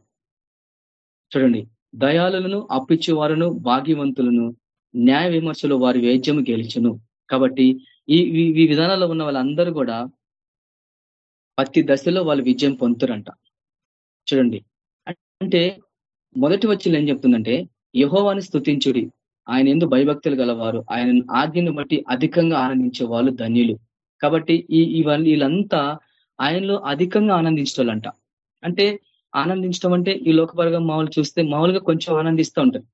చూడండి. దయాలులను అప్పిచ్చేవారును భాగ్యవంతులను న్యాయ విమర్శలు వారి వేద్యము గెలిచును. కాబట్టి ఈ ఈ విధానాల్లో ఉన్న వాళ్ళందరూ కూడా ప్రతి దశలో వాళ్ళు విజయం పొందుతారంట. చూడండి. అంటే మొదటి వచ్చిన ఏం చెప్తుందంటే యహోవాని స్థుతించుడి ఆయన ఎందు భయభక్తులు గలవారు. ఆయన ఆజ్ఞను బట్టి అధికంగా ఆనందించే వాళ్ళు ధన్యులు. కాబట్టి ఈ వీళ్ళంతా ఆయనలో అధికంగా ఆనందించడంట అంటే ఆనందించడం అంటే ఈ లోకపరంగా మామూలు చూస్తే మామూలుగా కొంచెం ఆనందిస్తూ ఉంటారు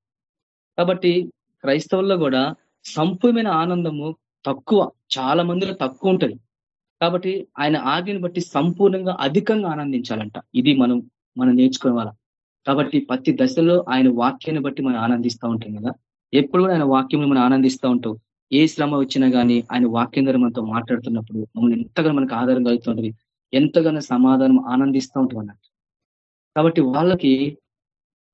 కాబట్టి క్రైస్తవుల్లో కూడా సంపూర్ణమైన ఆనందము తక్కువ చాలా మందిలో తక్కువ ఉంటది. కాబట్టి ఆయన ఆజ్ఞను బట్టి సంపూర్ణంగా అధికంగా ఆనందించాలంట. ఇది మనం మనం నేర్చుకోవాల? కాబట్టి ప్రతి దశలో ఆయన వాక్యాన్ని బట్టి మనం ఆనందిస్తూ ఉంటాం కదా. ఎప్పుడు కూడా ఆయన వాక్యం మనం ఆనందిస్తూ ఉంటాం. ఏ శ్రమ వచ్చినా కానీ ఆయన వాక్యం ద్వారా మనతో మాట్లాడుతున్నప్పుడు మమ్మల్ని ఎంతగానో మనకు ఆధారం కలుగుతుంటది ఎంతగానో సమాధానం ఆనందిస్తూ ఉంటాం అన్నట్టు. కాబట్టి వాళ్ళకి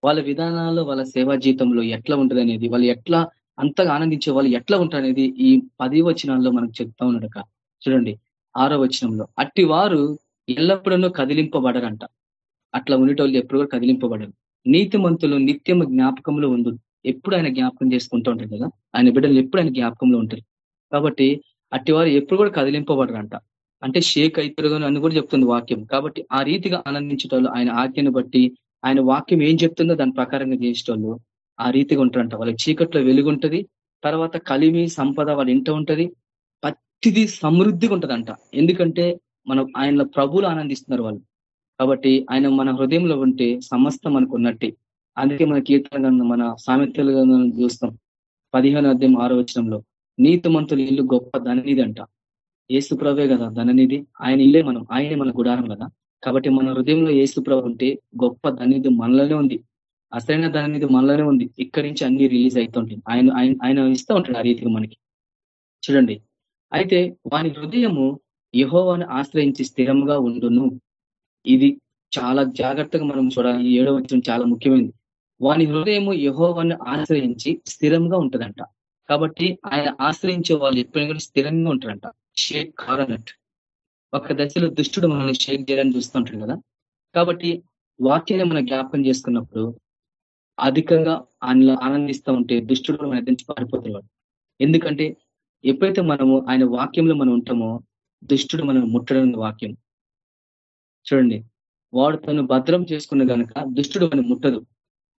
వాళ్ళ విధానాల్లో వాళ్ళ సేవా జీవితంలో ఎట్లా ఉంటుంది అనేది వాళ్ళు ఎట్లా అంతగా ఆనందించే వాళ్ళు ఎట్లా ఉంటారు అనేది ఈ పది వచనాల్లో మనకు చెప్తా ఉన్నాడక చూడండి ఆరో వచనంలో అట్టి వారు ఎల్లప్పుడూ కదిలింపబడరంట. అట్లా ఉండేటోళ్ళు ఎప్పుడు కూడా కదిలింపబడరు. నీతిమంతులు నిత్యం జ్ఞాపకంలో ఉండు. ఎప్పుడు ఆయన జ్ఞాపకం చేసుకుంటూ ఉంటారు కదా ఆయన బిడ్డలు ఎప్పుడు ఆయన జ్ఞాపకంలో ఉంటారు. కాబట్టి అట్టి వారు ఎప్పుడు కూడా కదిలింపబడరంట. అంటే షేక్ అవుతారు అని కూడా చెప్తుంది వాక్యం. కాబట్టి ఆ రీతిగా ఆనందించేటోళ్ళు ఆయన ఆజ్ఞను బట్టి ఆయన వాక్యం ఏం చెప్తుందో దాని ప్రకారంగా చేసేటోళ్ళు ఆ రీతిగా ఉంటారంట. వాళ్ళకి చీకట్లో వెలుగుంటది తర్వాత కలిమి సంపద వాళ్ళ ఇంట ఉంటది ప్రతిదీ సమృద్ధిగా ఉంటదంట. ఎందుకంటే మనం ఆయన ప్రభులు ఆనందిస్తున్నారు వాళ్ళు. కాబట్టి ఆయన మన హృదయంలో ఉంటే సమస్తం మనకు ఉన్నట్టే. అందుకే మన కీర్తన మన సామెతలు చూస్తాం. పదిహేను అధ్యాయం ఆరో వచనంలో నీతిమంతుల ఇల్లు గొప్ప ధననిధి అంట ఏసు ప్రభే కదా ధననిధి. ఆయన ఇల్లే మనం ఆయనే మన గుడారం కదా. కాబట్టి మన హృదయంలో ఏసు ప్రభ ఉంటే గొప్ప ధననిధి మనలోనే ఉంది. అసలైన ధననిధి మనలోనే ఉంది. ఇక్కడి నుంచి అన్ని రిలీజ్ అవుతుంటాయి ఆయన ఆయన ఇస్తూ ఉంటాడు ఆ రీతిగా మనకి. చూడండి. అయితే వాని హృదయము యహోవాని ఆశ్రయించి స్థిరంగా ఉండును. ఇది చాలా జాగ్రత్తగా మనం చూడాలి. ఈ ఏడవ వచ్చిన చాలా ముఖ్యమైనది. వాని హృదయము యహోవాన్ని ఆశ్రయించి స్థిరంగా ఉంటదంట. కాబట్టి ఆయన ఆశ్రయించే వాళ్ళు ఎప్పుడైనా కూడా స్థిరంగా ఉంటారంట. షేక్ కావాలన్నట్టు ఒక దశలో దుష్టుడు మనల్ని షేక్ చేయడానికి చూస్తుంటాడు కదా. కాబట్టి వాక్యాన్ని మనం జ్ఞాపకం చేసుకున్నప్పుడు అధికంగా ఆయనలో ఆనందిస్తూ ఉంటే దుష్టుడు మన నుంచి పారిపోతున్నాడు ఎందుకంటే ఎప్పుడైతే మనము ఆయన వాక్యంలో మనం ఉంటామో దుష్టుడు మనం ముట్టడం వాక్యం. చూడండి. వాడు తను భద్రం చేసుకున్న కనుక దుష్టుడు మనం ముట్టదు.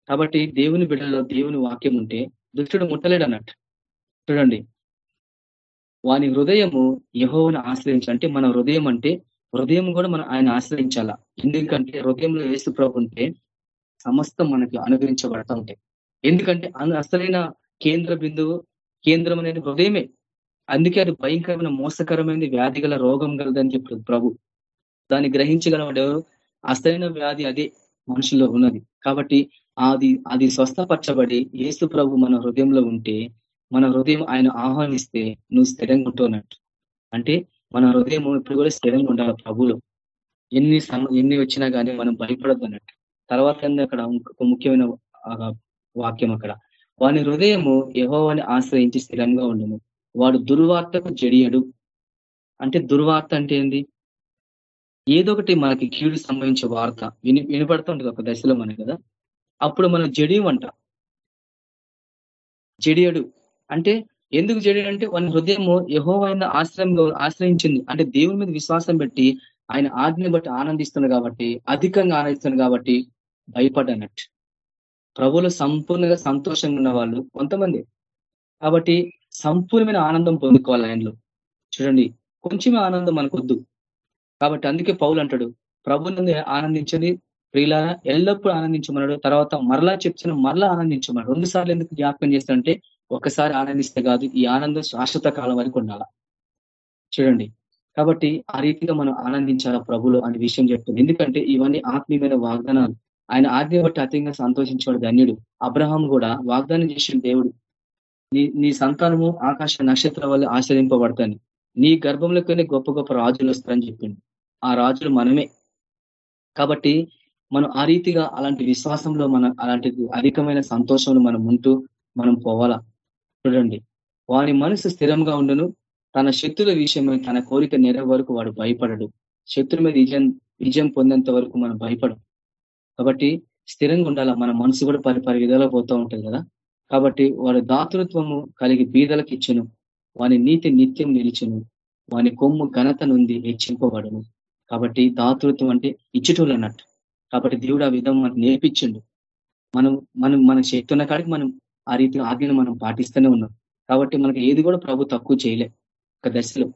కాబట్టి దేవుని బిడ్డలో దేవుని వాక్యం ఉంటే దుష్టుడు ముట్టలేడు అన్నట్టు చూడండి. వాని హృదయము యహోవను ఆశ్రయించాలి అంటే మన హృదయం అంటే హృదయం కూడా మనం ఆయన ఆశ్రయించాలా? ఎందుకంటే హృదయంలో ఏసుప్రభు ఉంటే సమస్తం మనకి అనుగ్రహించబడతా ఉంటాయి. ఎందుకంటే అసలైన కేంద్ర బిందువు కేంద్రం అనేది హృదయమే. అందుకే అది భయంకరమైన మోసకరమైన వ్యాధి గల రోగం గలదని చెప్పాడు ప్రభు. దాన్ని గ్రహించగలవాడు అసలైన వ్యాధి అదే మనుషుల్లో ఉన్నది. కాబట్టి అది అది స్వస్థపరచబడి ఏసు ప్రభు మన హృదయంలో ఉంటే మన హృదయం ఆయన ఆహ్వానిస్తే నువ్వు స్థిరంగా ఉంటున్నట్టు. అంటే మన హృదయం ఇప్పుడు కూడా స్థిరంగా ఉండాలి ప్రభులు ఎన్ని ఎన్ని వచ్చినా కానీ మనం భయపడద్దు అన్నట్టు. తర్వాత అక్కడ ఒక ముఖ్యమైన వాక్యం అక్కడ. వాని హృదయము యహోవాని ఆశ్రయించి స్థిరంగా ఉండను. వాడు దుర్వార్తకు జడియడు. అంటే దుర్వార్త అంటే ఏంది? ఏదో ఒకటి మనకి కీడు సంభవించే వార్త. విని వినపడుతుంటది ఒక దశలో మనకి కదా. అప్పుడు మనం జడియమంట. జడియడు. అంటే ఎందుకు చేయడంటే వాని హృదయము యహోవైన ఆశ్రయంలో ఆశ్రయించింది. అంటే దేవుని మీద విశ్వాసం పెట్టి ఆయన ఆజ్ఞని బట్టి ఆనందిస్తుంది కాబట్టి అధికంగా ఆనందిస్తుంది కాబట్టి భయపడనట్టు. ప్రభులు సంపూర్ణంగా సంతోషంగా ఉన్న వాళ్ళు కొంతమంది. కాబట్టి సంపూర్ణమైన ఆనందం పొందుకోవాలి ఆయనలో. చూడండి కొంచెమే ఆనందం మనకొద్దు. కాబట్టి అందుకే పౌలు అంటాడు ప్రభుని ఆనందించని ప్రియుల ఎల్లప్పుడూ ఆనందించమన్నాడు. తర్వాత మరలా చెప్తున్న మరలా ఆనందించమన్నాడు. రెండు సార్లు ఎందుకు జ్ఞాపకం చేస్తాడంటే ఒకసారి ఆనందిస్తే కాదు ఈ ఆనందం శాశ్వత కాలం వరకు ఉండాల? చూడండి. కాబట్టి ఆ రీతిగా మనం ఆనందించాల ప్రభులు అనే విషయం చెప్తుంది. ఎందుకంటే ఇవన్నీ ఆత్మీయమైన వాగ్దానాలు. ఆయన ఆజ్ఞ బట్టి అతిగా సంతోషించాడు ధన్యుడు. అబ్రహాం కూడా వాగ్దానం చేసిన దేవుడు. నీ నీ సంతానము ఆకాశ నక్షత్రం వల్ల ఆశ్రయింపబడతాను. నీ గర్భంలోకి గొప్ప గొప్ప రాజులు వస్తారని చెప్పింది ఆ రాజులు మనమే. కాబట్టి మనం ఆ రీతిగా అలాంటి విశ్వాసంలో మనం అలాంటి అధికమైన సంతోషంలో మనం ఉంటూ మనం పోవాలా? చూడండి. వాని మనసు స్థిరంగా ఉండును. తన శక్తుల విషయమై తన కోరిక నెరవ వరకు వాడు భయపడడు. శత్రు మీద విజయం విజయం పొందేంత వరకు మనం భయపడం కాబట్టి స్థిరంగా ఉండాలా? మన మనసు కూడా పరిపరి విధాలు పోతూ ఉంటుంది కదా? కాబట్టి వాడు దాతృత్వము కలిగి బీదలకు ఇచ్చును. వాని నీతి నిత్యం నిలిచును. వాని కొమ్ము ఘనత నుండి హెచ్చింపబడును. కాబట్టి దాతృత్వం అంటే ఇచ్చేటోళ్ళు అన్నట్టు. కాబట్టి దేవుడు ఆ విధం మనకు నేర్పించిండు. మనం మనం మన శక్తి ఉన్న కాడికి మనం ఆ రీతి ఆజ్ఞను మనం పాటిస్తూనే ఉన్నాం. కాబట్టి మనకి ఏది కూడా ప్రభు తక్కువ చేయలే. ఒక దశలో.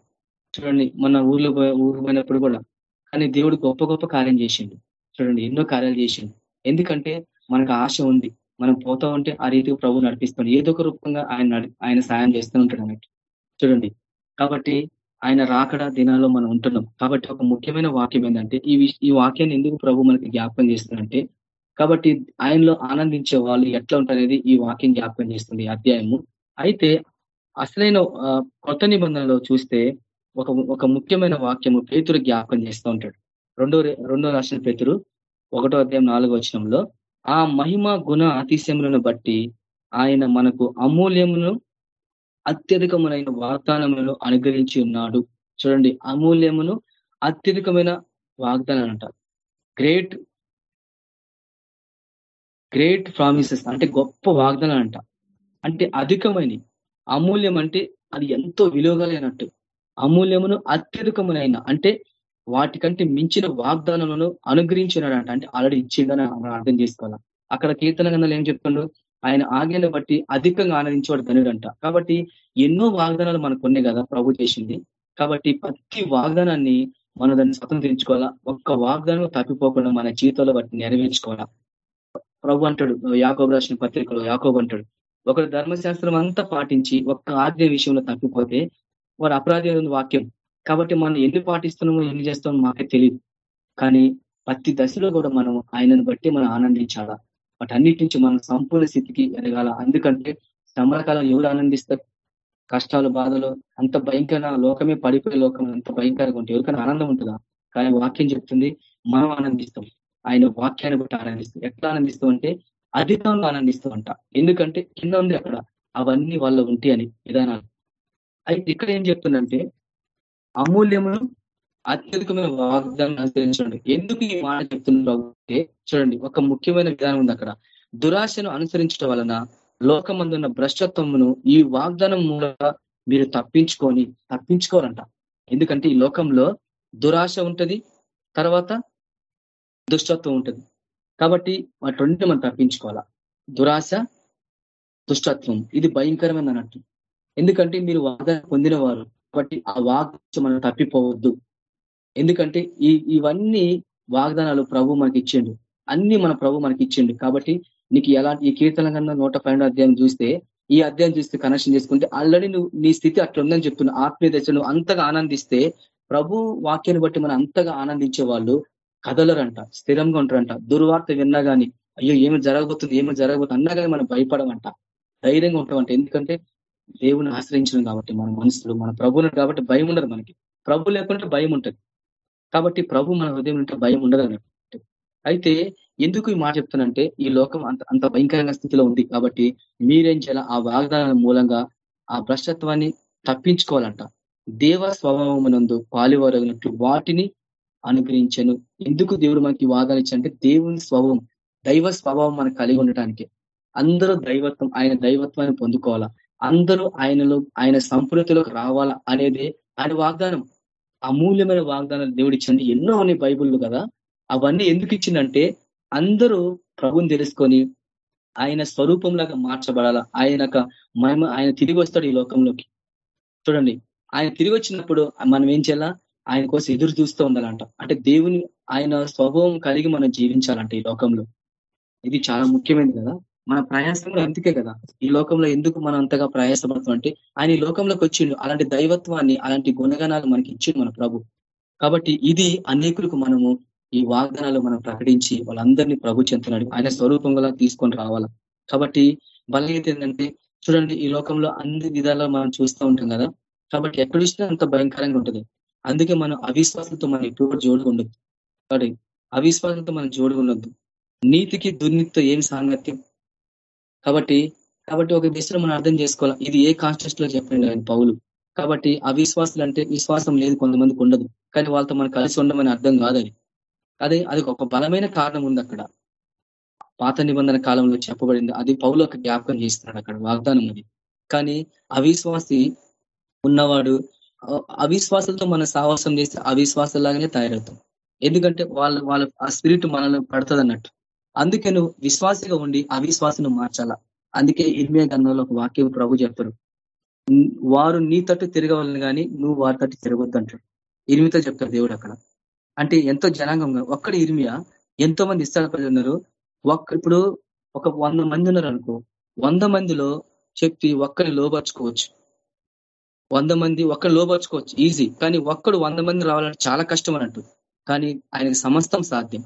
చూడండి మన ఊర్లో ఊరు పోయినప్పుడు కూడా. కానీ దేవుడు గొప్ప గొప్ప కార్యం చేసిండు. చూడండి ఎన్నో కార్యాలు చేసిండు. ఎందుకంటే మనకు ఆశ ఉంది. మనం పోతా ఉంటే ఆ రీతికి ప్రభు నడిపిస్తాడు. ఏదో ఒక రూపంగా ఆయన ఆయన సాయం చేస్తూ ఉంటాడు అన్నట్టు. చూడండి. కాబట్టి ఆయన రాకడ దినాల్లో మనం ఉంటున్నాం. కాబట్టి ఒక ముఖ్యమైన వాక్యం ఏంటంటే ఈ ఈ వాక్యాన్ని ఎందుకు ప్రభు మనకి జ్ఞాపకం చేస్తుందంటే కాబట్టి ఆయనలో ఆనందించే వాళ్ళు ఎట్లా ఉంటారనేది ఈ వాక్యం జ్ఞాపకం చేస్తుంది అధ్యాయము. అయితే అసలైన కొత్త నిబంధనలో చూస్తే ఒక ఒక ముఖ్యమైన వాక్యము పేతురు జ్ఞాపకం చేస్తూ ఉంటాడు. రెండో రెండో రాసిన పేతురు ఒకటో అధ్యాయం నాలుగో వచనంలో ఆ మహిమ గుణ అతిశయములను బట్టి ఆయన మనకు అమూల్యమును అత్యధికములైన వాగ్దానములను అనుగ్రహించి ఉన్నాడు. చూడండి అమూల్యమును అత్యధికమైన వాగ్దానం అంటారు గ్రేట్ గ్రేట్ ప్రామిసెస్ అంటే గొప్ప వాగ్దానం అంట. అంటే అధికమైన అమూల్యం అంటే అది ఎంతో విలువగలైనట్టు అమూల్యమును అత్యధికమునైనా అంటే వాటికంటే మించిన వాగ్దానములను అనుగ్రహించినాడంట. అంటే ఆల్రెడీ ఇచ్చిందని మనం అర్థం చేసుకోవాలి. అక్కడ కీర్తన గంధాలు ఏం చెప్తుండ్రు ఆయన ఆజ్ఞను బట్టి అధికంగా ఆనందించేవాడు ధనుడంట. కాబట్టి ఎన్నో వాగ్దానాలు మనకు ఉన్నాయి కదా ప్రభు చేసింది. కాబట్టి ప్రతి వాగ్దానాన్ని మనం దాన్ని స్వతంత్రించుకోవాలా? ఒక్క వాగ్దానం తప్పిపోకుండా మన జీవితంలో వాటిని నెరవేర్చుకోవాలా? ప్రభు అంటాడు యాకోబు రాసిన పత్రికలో యాకోబు అంటాడు ఒకరు ధర్మశాస్త్రం అంతా పాటించి ఒక్క ఆజ్ఞ విషయంలో తప్పిపోతే వారు అపరాధి వాక్యం. కాబట్టి మనం ఎన్ని పాటిస్తున్నామో ఎన్ని చేస్తామో మాకే తెలియదు కానీ ప్రతి దశలో కూడా మనం ఆయనను బట్టి మనం ఆనందించాలా? వాటన్నిటి నుంచి మనం సంపూర్ణ స్థితికి ఎదగాల? ఎందుకంటే శ్రమలకాలం ఎవరు ఆనందిస్తారు? కష్టాలు బాధలు అంత భయంకర లోకమే పడిపోయే లోకం అంత భయంకరంగా ఉంటుంది ఎవరికైనా ఆనందం ఉంటుందా? కానీ వాక్యం చెప్తుంది మనం ఆనందిస్తాం. ఆయన వాక్యాన్ని బట్టి ఆనందిస్తూ ఎట్లా ఆనందిస్తూ అంటే అధికంగా ఆనందిస్తూ అంట. ఎందుకంటే కింద ఉంది అక్కడ. అవన్నీ వాళ్ళ ఉంటాయి అని విధానాలు. అయితే ఇక్కడ ఏం చెప్తుందంటే అమూల్యమును అత్యధికమైన వాగ్దానం అనుసరించండి. ఎందుకు ఈ మాట చెప్తున్నారు అంటే చూడండి ఒక ముఖ్యమైన విధానం ఉంది అక్కడ. దురాశను అనుసరించడం వలన లోకమందున్న భ్రష్టత్వమును ఈ వాగ్దానం మూలంగా మీరు తప్పించుకొని తప్పించుకోవాలంట ఎందుకంటే ఈ లోకంలో దురాశ ఉంటది తర్వాత దుష్టత్వం ఉంటుంది. కాబట్టి వాటి రెండు మనం తప్పించుకోవాలా? దురాశ దుష్టత్వం. ఇది భయంకరమైన అన్నట్టు. ఎందుకంటే మీరు వాగ్దానం పొందినవారు. కాబట్టి ఆ వాగ్దానం మనం తప్పిపోవద్దు. ఎందుకంటే ఈ ఇవన్నీ వాగ్దానాలు ప్రభు మనకి ఇచ్చిండు. అన్ని మన ప్రభు మనకి ఇచ్చిండు. కాబట్టి నీకు ఎలాంటి ఈ కీర్తన కన్నా నూట పన్నెండు అధ్యాయం చూస్తే ఈ అధ్యాయం చూస్తే కనెక్షన్ చేసుకుంటే ఆల్రెడీ నువ్వు నీ స్థితి అట్లా ఉందని చెప్తున్నా. ఆత్మీయ దశ నువ్వు అంతగా ఆనందిస్తే ప్రభు వాక్యాన్ని బట్టి మనం అంతగా ఆనందించే వాళ్ళు కదలరంట స్థిరంగా ఉంటారంట. దుర్వార్త విన్నా కానీ అయ్యో ఏమి జరగబోతుంది ఏమి జరగబోతుంది అన్నా కానీ మనం భయపడమంట ధైర్యంగా ఉంటామంట. ఎందుకంటే దేవుని ఆశ్రయించడం కాబట్టి మన మనసులు మన ప్రభువులు కాబట్టి భయం ఉండదు మనకి. ప్రభు లేకుంటే భయం ఉంటుంది. కాబట్టి ప్రభు మన హృదయం ఉంటే భయం ఉండదు అన్నట్టు. అయితే ఎందుకు ఈ మాట చెప్తానంటే ఈ లోకం అంత అంత భయంకరంగా స్థితిలో ఉంది కాబట్టి మీరేం చేయాలి ఆ వాగ్దానం మూలంగా ఆ భ్రష్టత్వాన్ని తప్పించుకోవాలంట. దేవ స్వభావమునందు పాలివరగినట్లు వాటిని అనుగ్రహించను. ఎందుకు దేవుడు మనకి వాదాలు ఇచ్చంటే దేవుని స్వభావం దైవ స్వభావం మనకు కలిగి ఉండటానికి. అందరూ దైవత్వం ఆయన దైవత్వాన్ని పొందుకోవాలా? అందరూ ఆయనలో ఆయన సంపూర్ణతలోకి రావాలా అనేది ఆయన వాగ్దానం. అమూల్యమైన వాగ్దానాలు దేవుడు ఇచ్చండి ఎన్నో ఉన్నాయి బైబుల్లో కదా. అవన్నీ ఎందుకు ఇచ్చిందంటే అందరూ ప్రభుని తెలుసుకొని ఆయన స్వరూపంలాగా మార్చబడాలా? ఆయన మహిమ ఆయన తిరిగి వస్తాడు ఈ లోకంలోకి. చూడండి ఆయన తిరిగి వచ్చినప్పుడు మనం ఏం చేయాలా? ఆయన కోసం ఎదురు చూస్తూ ఉండాలంట. అంటే దేవుని ఆయన స్వభావం కలిగి మనం జీవించాలంట ఈ లోకంలో. ఇది చాలా ముఖ్యమైనది కదా. మన ప్రయాసం కూడా అంతకే కదా. ఈ లోకంలో ఎందుకు మనం అంతగా ప్రయాసపడతాం అంటే ఆయన ఈ లోకంలోకి వచ్చిండు. అలాంటి దైవత్వాన్ని అలాంటి గుణగణాలు మనకి ఇచ్చిండు మన ప్రభు. కాబట్టి ఇది అనేకులకు మనము ఈ వాగ్దానాలు మనం ప్రకటించి వాళ్ళందరినీ ప్రభు చెందుతున్నాడు ఆయన స్వరూపంగా తీసుకొని రావాలా. కాబట్టి బలహీత ఏంటంటే చూడండి ఈ లోకంలో అన్ని విధాలా మనం చూస్తూ ఉంటాం కదా. కాబట్టి ఎక్కడ చూసినా అంత భయంకరంగా ఉంటుంది. అందుకే మనం అవిశ్వాసంతో మనం ఎప్పుడు జోడుగా ఉండొద్దు. కాబట్టి అవిశ్వాసంతో మనం జోడుగా ఉండొద్దు. నీతికి దుర్నీతితో ఏమి సాంగత్యం? కాబట్టి కాబట్టి ఒక దిశలో మనం అర్థం చేసుకోవాలి? ఇది ఏ కాన్స్టెస్ట్లో చెప్పండి ఆయన పౌలు. కాబట్టి అవిశ్వాసులు అంటే విశ్వాసం లేదు కొంతమందికి ఉండదు. కానీ వాళ్ళతో మనం కలిసి ఉండమని అర్థం కాదు అది. అదే అది ఒక బలమైన కారణం ఉంది అక్కడ. పాత నిబంధన కాలంలో చెప్పబడింది. అది పౌలు ఒక జ్ఞాపకం చేస్తున్నాడు అక్కడ వాగ్దానం అది. కానీ అవిశ్వాసి ఉన్నవాడు అవిశ్వాసంతో మనం సాహసం చేస్తే అవిశ్వాసలాగానే తయారవుతాం. ఎందుకంటే వాళ్ళ వాళ్ళ ఆ స్పిరిట్ మనలో పడుతుంది అన్నట్టు అందుకే నువ్వు విశ్వాసిగా ఉండి అవిశ్వాసను మార్చాలా? అందుకే ఇర్మియా గంధంలో ఒక వాక్యం ప్రభు చెప్తారు వారు నీ తట్టు తిరగవాలని కానీ నువ్వు వారి తట్టు తిరగొద్దు అంటాడు ఇర్మితో చెప్తారు దేవుడు అక్కడ. అంటే ఎంతో జనాంగంగా ఒక్కడ ఇర్మియా ఎంతో మంది ఇస్తాడు ప్రజలు ఉన్నారు. ఒక్క ఇప్పుడు ఒక వంద మంది ఉన్నారు అనుకో వంద మందిలో చెప్పి ఒక్కరిని లోపరుచుకోవచ్చు వంద మంది ఒక్కరు లోపరుచుకోవచ్చు. ఈజీ కానీ ఒక్కడు వంద మంది రావాలంటే చాలా కష్టం అన్నట్టు. కానీ ఆయనకి సమస్తం సాధ్యం.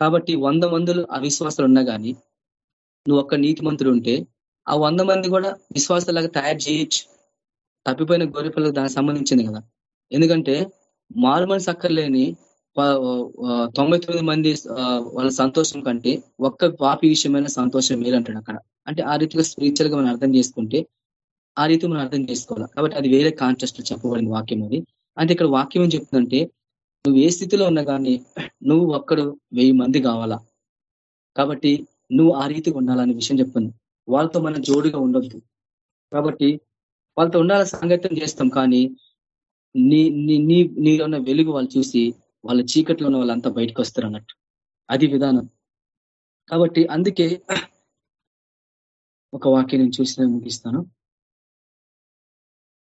కాబట్టి వంద మందులు అవిశ్వాసాలు ఉన్నా కానీ నువ్వు ఒక్క నీతిమంతుడు ఉంటే ఆ వంద మంది కూడా విశ్వాసాలాగా తయారు చేయొచ్చు. తప్పిపోయిన గొర్రెపిల్లలకు దానికి సంబంధించింది కదా. ఎందుకంటే మారుమని సక్కర్లేని అక్కర్లేని తొంభై తొమ్మిది మంది వాళ్ళ సంతోషం కంటే ఒక్క పాపి విషయమైన సంతోషం మేలంటాడు అక్కడ. అంటే ఆ రీతిగా స్పిరిచువల్గా మనం అర్థం చేసుకుంటే ఆ రీతి మనం అర్థం చేసుకోవాలి? కాబట్టి అది వేరే కాంటెస్ట్లో చెప్పబడింది వాక్యం అది. అంటే ఇక్కడ వాక్యం ఏం చెప్తుందంటే నువ్వు ఏ స్థితిలో ఉన్నా కానీ నువ్వు ఒక్కడు వెయ్యి మంది కావాలా? కాబట్టి నువ్వు ఆ రీతిగా ఉండాలనే విషయం చెప్తుంది. వాళ్ళతో మనం జోడుగా ఉండొద్దు. కాబట్టి వాళ్ళతో ఉండాలని సంగతం చేస్తాం కానీ నీ నీ నీలో ఉన్న వెలుగు వాళ్ళు చూసి వాళ్ళ చీకట్లో ఉన్న వాళ్ళంతా బయటకు వస్తారు అన్నట్టు. అది విధానం. కాబట్టి అందుకే ఒక వాక్యం నేను చూసిన ముగిస్తాను.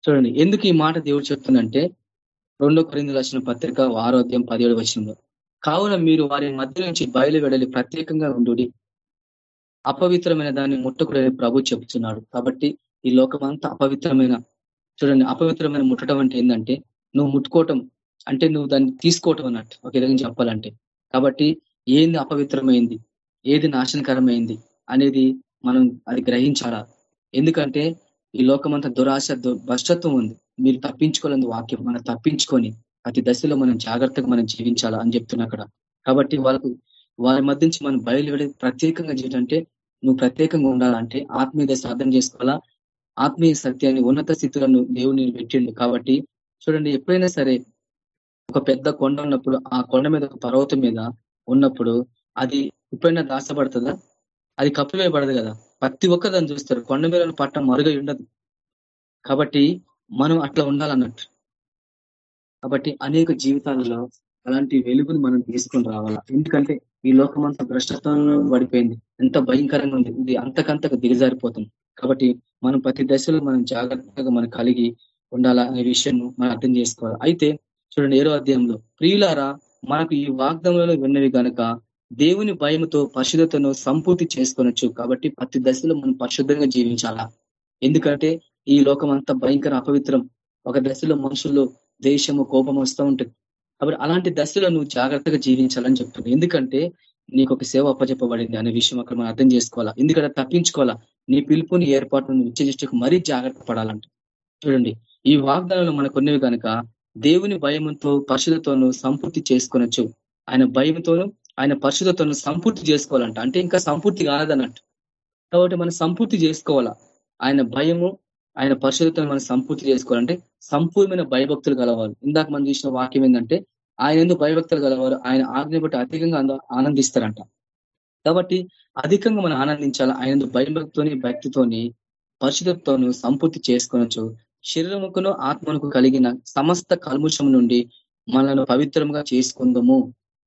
చూడండి ఎందుకు ఈ మాట దేవుడు చెప్తుందంటే రెండో కొరింది రాసిన పత్రిక ఆరోగ్యం పదిహేడు వచ్చిందో కావున మీరు వారి మధ్య నుంచి బయలు వెడలి ప్రత్యేకంగా ఉండు అపవిత్రమైన దాన్ని ముట్టకుడని ప్రభు చెప్తున్నాడు కాబట్టి ఈ లోకమంతా అపవిత్రమైన చూడండి అపవిత్రమైన ముట్టడం అంటే ఏంటంటే నువ్వు ముట్టుకోవటం అంటే నువ్వు దాన్ని తీసుకోవటం అన్నట్టు. ఒక విధంగా చెప్పాలంటే. కాబట్టి ఏంది అపవిత్రమైంది? ఏది నాశనకరమైంది? అనేది మనం అది గ్రహించాలా? ఎందుకంటే ఈ లోకమంతా దురాశ భ్రష్టత్వం ఉంది. మీరు తప్పించుకోలేని వాక్యం మనం తప్పించుకొని ప్రతి దశలో మనం జాగ్రత్తగా మనం జీవించాలా అని చెప్తున్నా అక్కడ. కాబట్టి వాళ్ళకు వారి మధ్య నుంచి మనం బయలువెళ్ళి ప్రత్యేకంగా చేయటంటే నువ్వు ప్రత్యేకంగా ఉండాలంటే ఆత్మీయ దశ అర్థం చేసుకోవాలా? ఆత్మీయ సత్యాన్ని ఉన్నత స్థితులను దేవుడిని పెట్టిండు. కాబట్టి చూడండి ఎప్పుడైనా సరే ఒక పెద్ద కొండ ఉన్నప్పుడు ఆ కొండ మీద ఒక పర్వతం మీద ఉన్నప్పుడు అది ఎప్పుడైనా దాసపడుతుందా అది కప్పివేయబడదు కదా. ప్రతి ఒక్క దాన్ని చూస్తారు. కొండ మీద పట్టం మరుగై ఉండదు. కాబట్టి మనం అట్లా ఉండాలన్నట్టు. కాబట్టి అనేక జీవితాలలో అలాంటి వెలుగుని మనం తీసుకొని రావాలా? ఎందుకంటే ఈ లోకం అంతా భ్రష్టత్వంలో పడిపోయింది. ఎంత భయంకరంగా ఉంది. ఇది అంతకంతకు దిగజారిపోతుంది. కాబట్టి మనం ప్రతి దశలో మనం జాగ్రత్తగా మనం కలిగి ఉండాలా అనే విషయం మనం అర్థం చేసుకోవాలి. అయితే చూడండి ఏరో అధ్యాయంలో ప్రియులారా మనకు ఈ వాగ్దంలో విన్నవి కనుక దేవుని భయముతో పరిశుద్ధతను సంపూర్తి చేసుకోనొచ్చు. కాబట్టి ప్రతి దశలో మనం పరిశుద్ధంగా జీవించాలా? ఎందుకంటే ఈ లోకం అంతా భయంకర అపవిత్రం. ఒక దశలో మనుషుల్లో దేశము కోపం వస్తూ ఉంటుంది. కాబట్టి అలాంటి దశలో నువ్వు జాగ్రత్తగా జీవించాలని చెప్తుంది ఎందుకంటే నీకు ఒక సేవ అప్పచెప్పబడింది అనే విషయం అక్కడ మనం అర్థం చేసుకోవాలా? ఎందుకంటే తప్పించుకోవాలా? నీ పిలుపుని ఏర్పాటును విచ్చజిష్టకు మరీ జాగ్రత్త పడాలంట. చూడండి ఈ వాగ్దానాలు మనకున్నవి కనుక దేవుని భయంతో పరిశుధతోనూ సంపూర్తి చేసుకొనొచ్చు. ఆయన భయంతోనూ ఆయన పరిశుద్ధతను సంపూర్తి చేసుకోవాలంట. అంటే ఇంకా సంపూర్తి కాదన్నట్టు. కాబట్టి మనం సంపూర్తి చేసుకోవాలా? ఆయన భయము ఆయన పరిశుద్ధతను మనం సంపూర్తి చేసుకోవాలంటే సంపూర్ణమైన భయభక్తులు కలవాలి ఇందాక మనం చూసిన వాక్యం ఏంటంటే ఆయన ఎందుకు భయభక్తులు కలవారు ఆయన ఆజ్ఞ బట్టి అధికంగా ఆనందిస్తారంట. కాబట్టి అధికంగా మనం ఆనందించాలి? ఆయన భయభక్తితోని భక్తితోని పరిశుద్ధతను సంపూర్తి చేసుకోవచ్చు శరీరముకును ఆత్మకు కలిగిన సమస్త కల్ముషం నుండి మనను పవిత్రంగా చేసుకుందాము.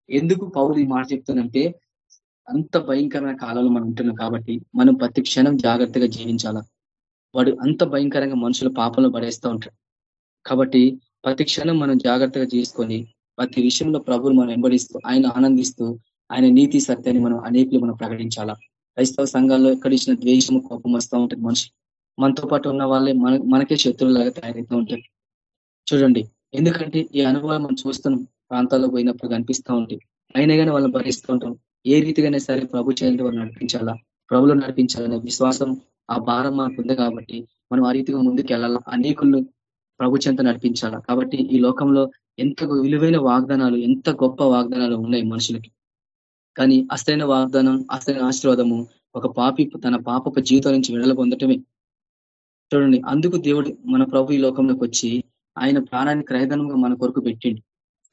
ఎందుకు పౌరులు ఈ మాట చెప్తానంటే అంత భయంకరమైన కాలంలో మనం ఉంటున్నాం కాబట్టి మనం ప్రతి క్షణం జాగ్రత్తగా జీవించాలా? వాడు అంత భయంకరంగా మనుషులు పాపంలో పడేస్తూ ఉంటాడు. కాబట్టి ప్రతి క్షణం మనం జాగ్రత్తగా చేసుకొని ప్రతి విషయంలో ప్రభులు మనం వెంబడిస్తూ ఆయన ఆనందిస్తూ ఆయన నీతి సత్యాన్ని మనం అనేకులు మనం ప్రకటించాలా? క్రైస్తవ సంఘాల్లో ఎక్కడ ఇచ్చిన ద్వేషము కోపం వస్తూ ఉంటుంది మనిషి మనతో పాటు ఉన్న వాళ్ళే మన మనకే శత్రువులాగా తయారవుతూ ఉంటారు. చూడండి ఎందుకంటే ఈ అనుభవం మనం చూస్తున్నాం. ప్రాంతాల్లో పోయినప్పుడు కనిపిస్తూ ఉంటాయి అయినా కానీ వాళ్ళని భరిస్తూ ఉంటాం. ఏ రీతిగానే సరే ప్రభు చేయండి వాళ్ళు నడిపించాలా? ప్రభులు నడిపించాలనే విశ్వాసం ఆ భారం మనకు ఉంది కాబట్టి మనం ఆ రీతిగా ముందుకు వెళ్ళాలా అనేకులు ప్రభు చెంత నడిపించాలా? కాబట్టి ఈ లోకంలో ఎంత విలువైన వాగ్దానాలు ఎంత గొప్ప వాగ్దానాలు ఉన్నాయి మనుషులకి. కానీ అసలైన వాగ్దానం అసలైన ఆశీర్వాదము ఒక పాపి తన పాపపు జీవితం నుంచి విడుదల పొందటమే. చూడండి అందుకు దేవుడు మన ప్రభు ఈ లోకంలోకి వచ్చి ఆయన ప్రాణాన్ని క్రయధనంగా మన కొరకు పెట్టిండు.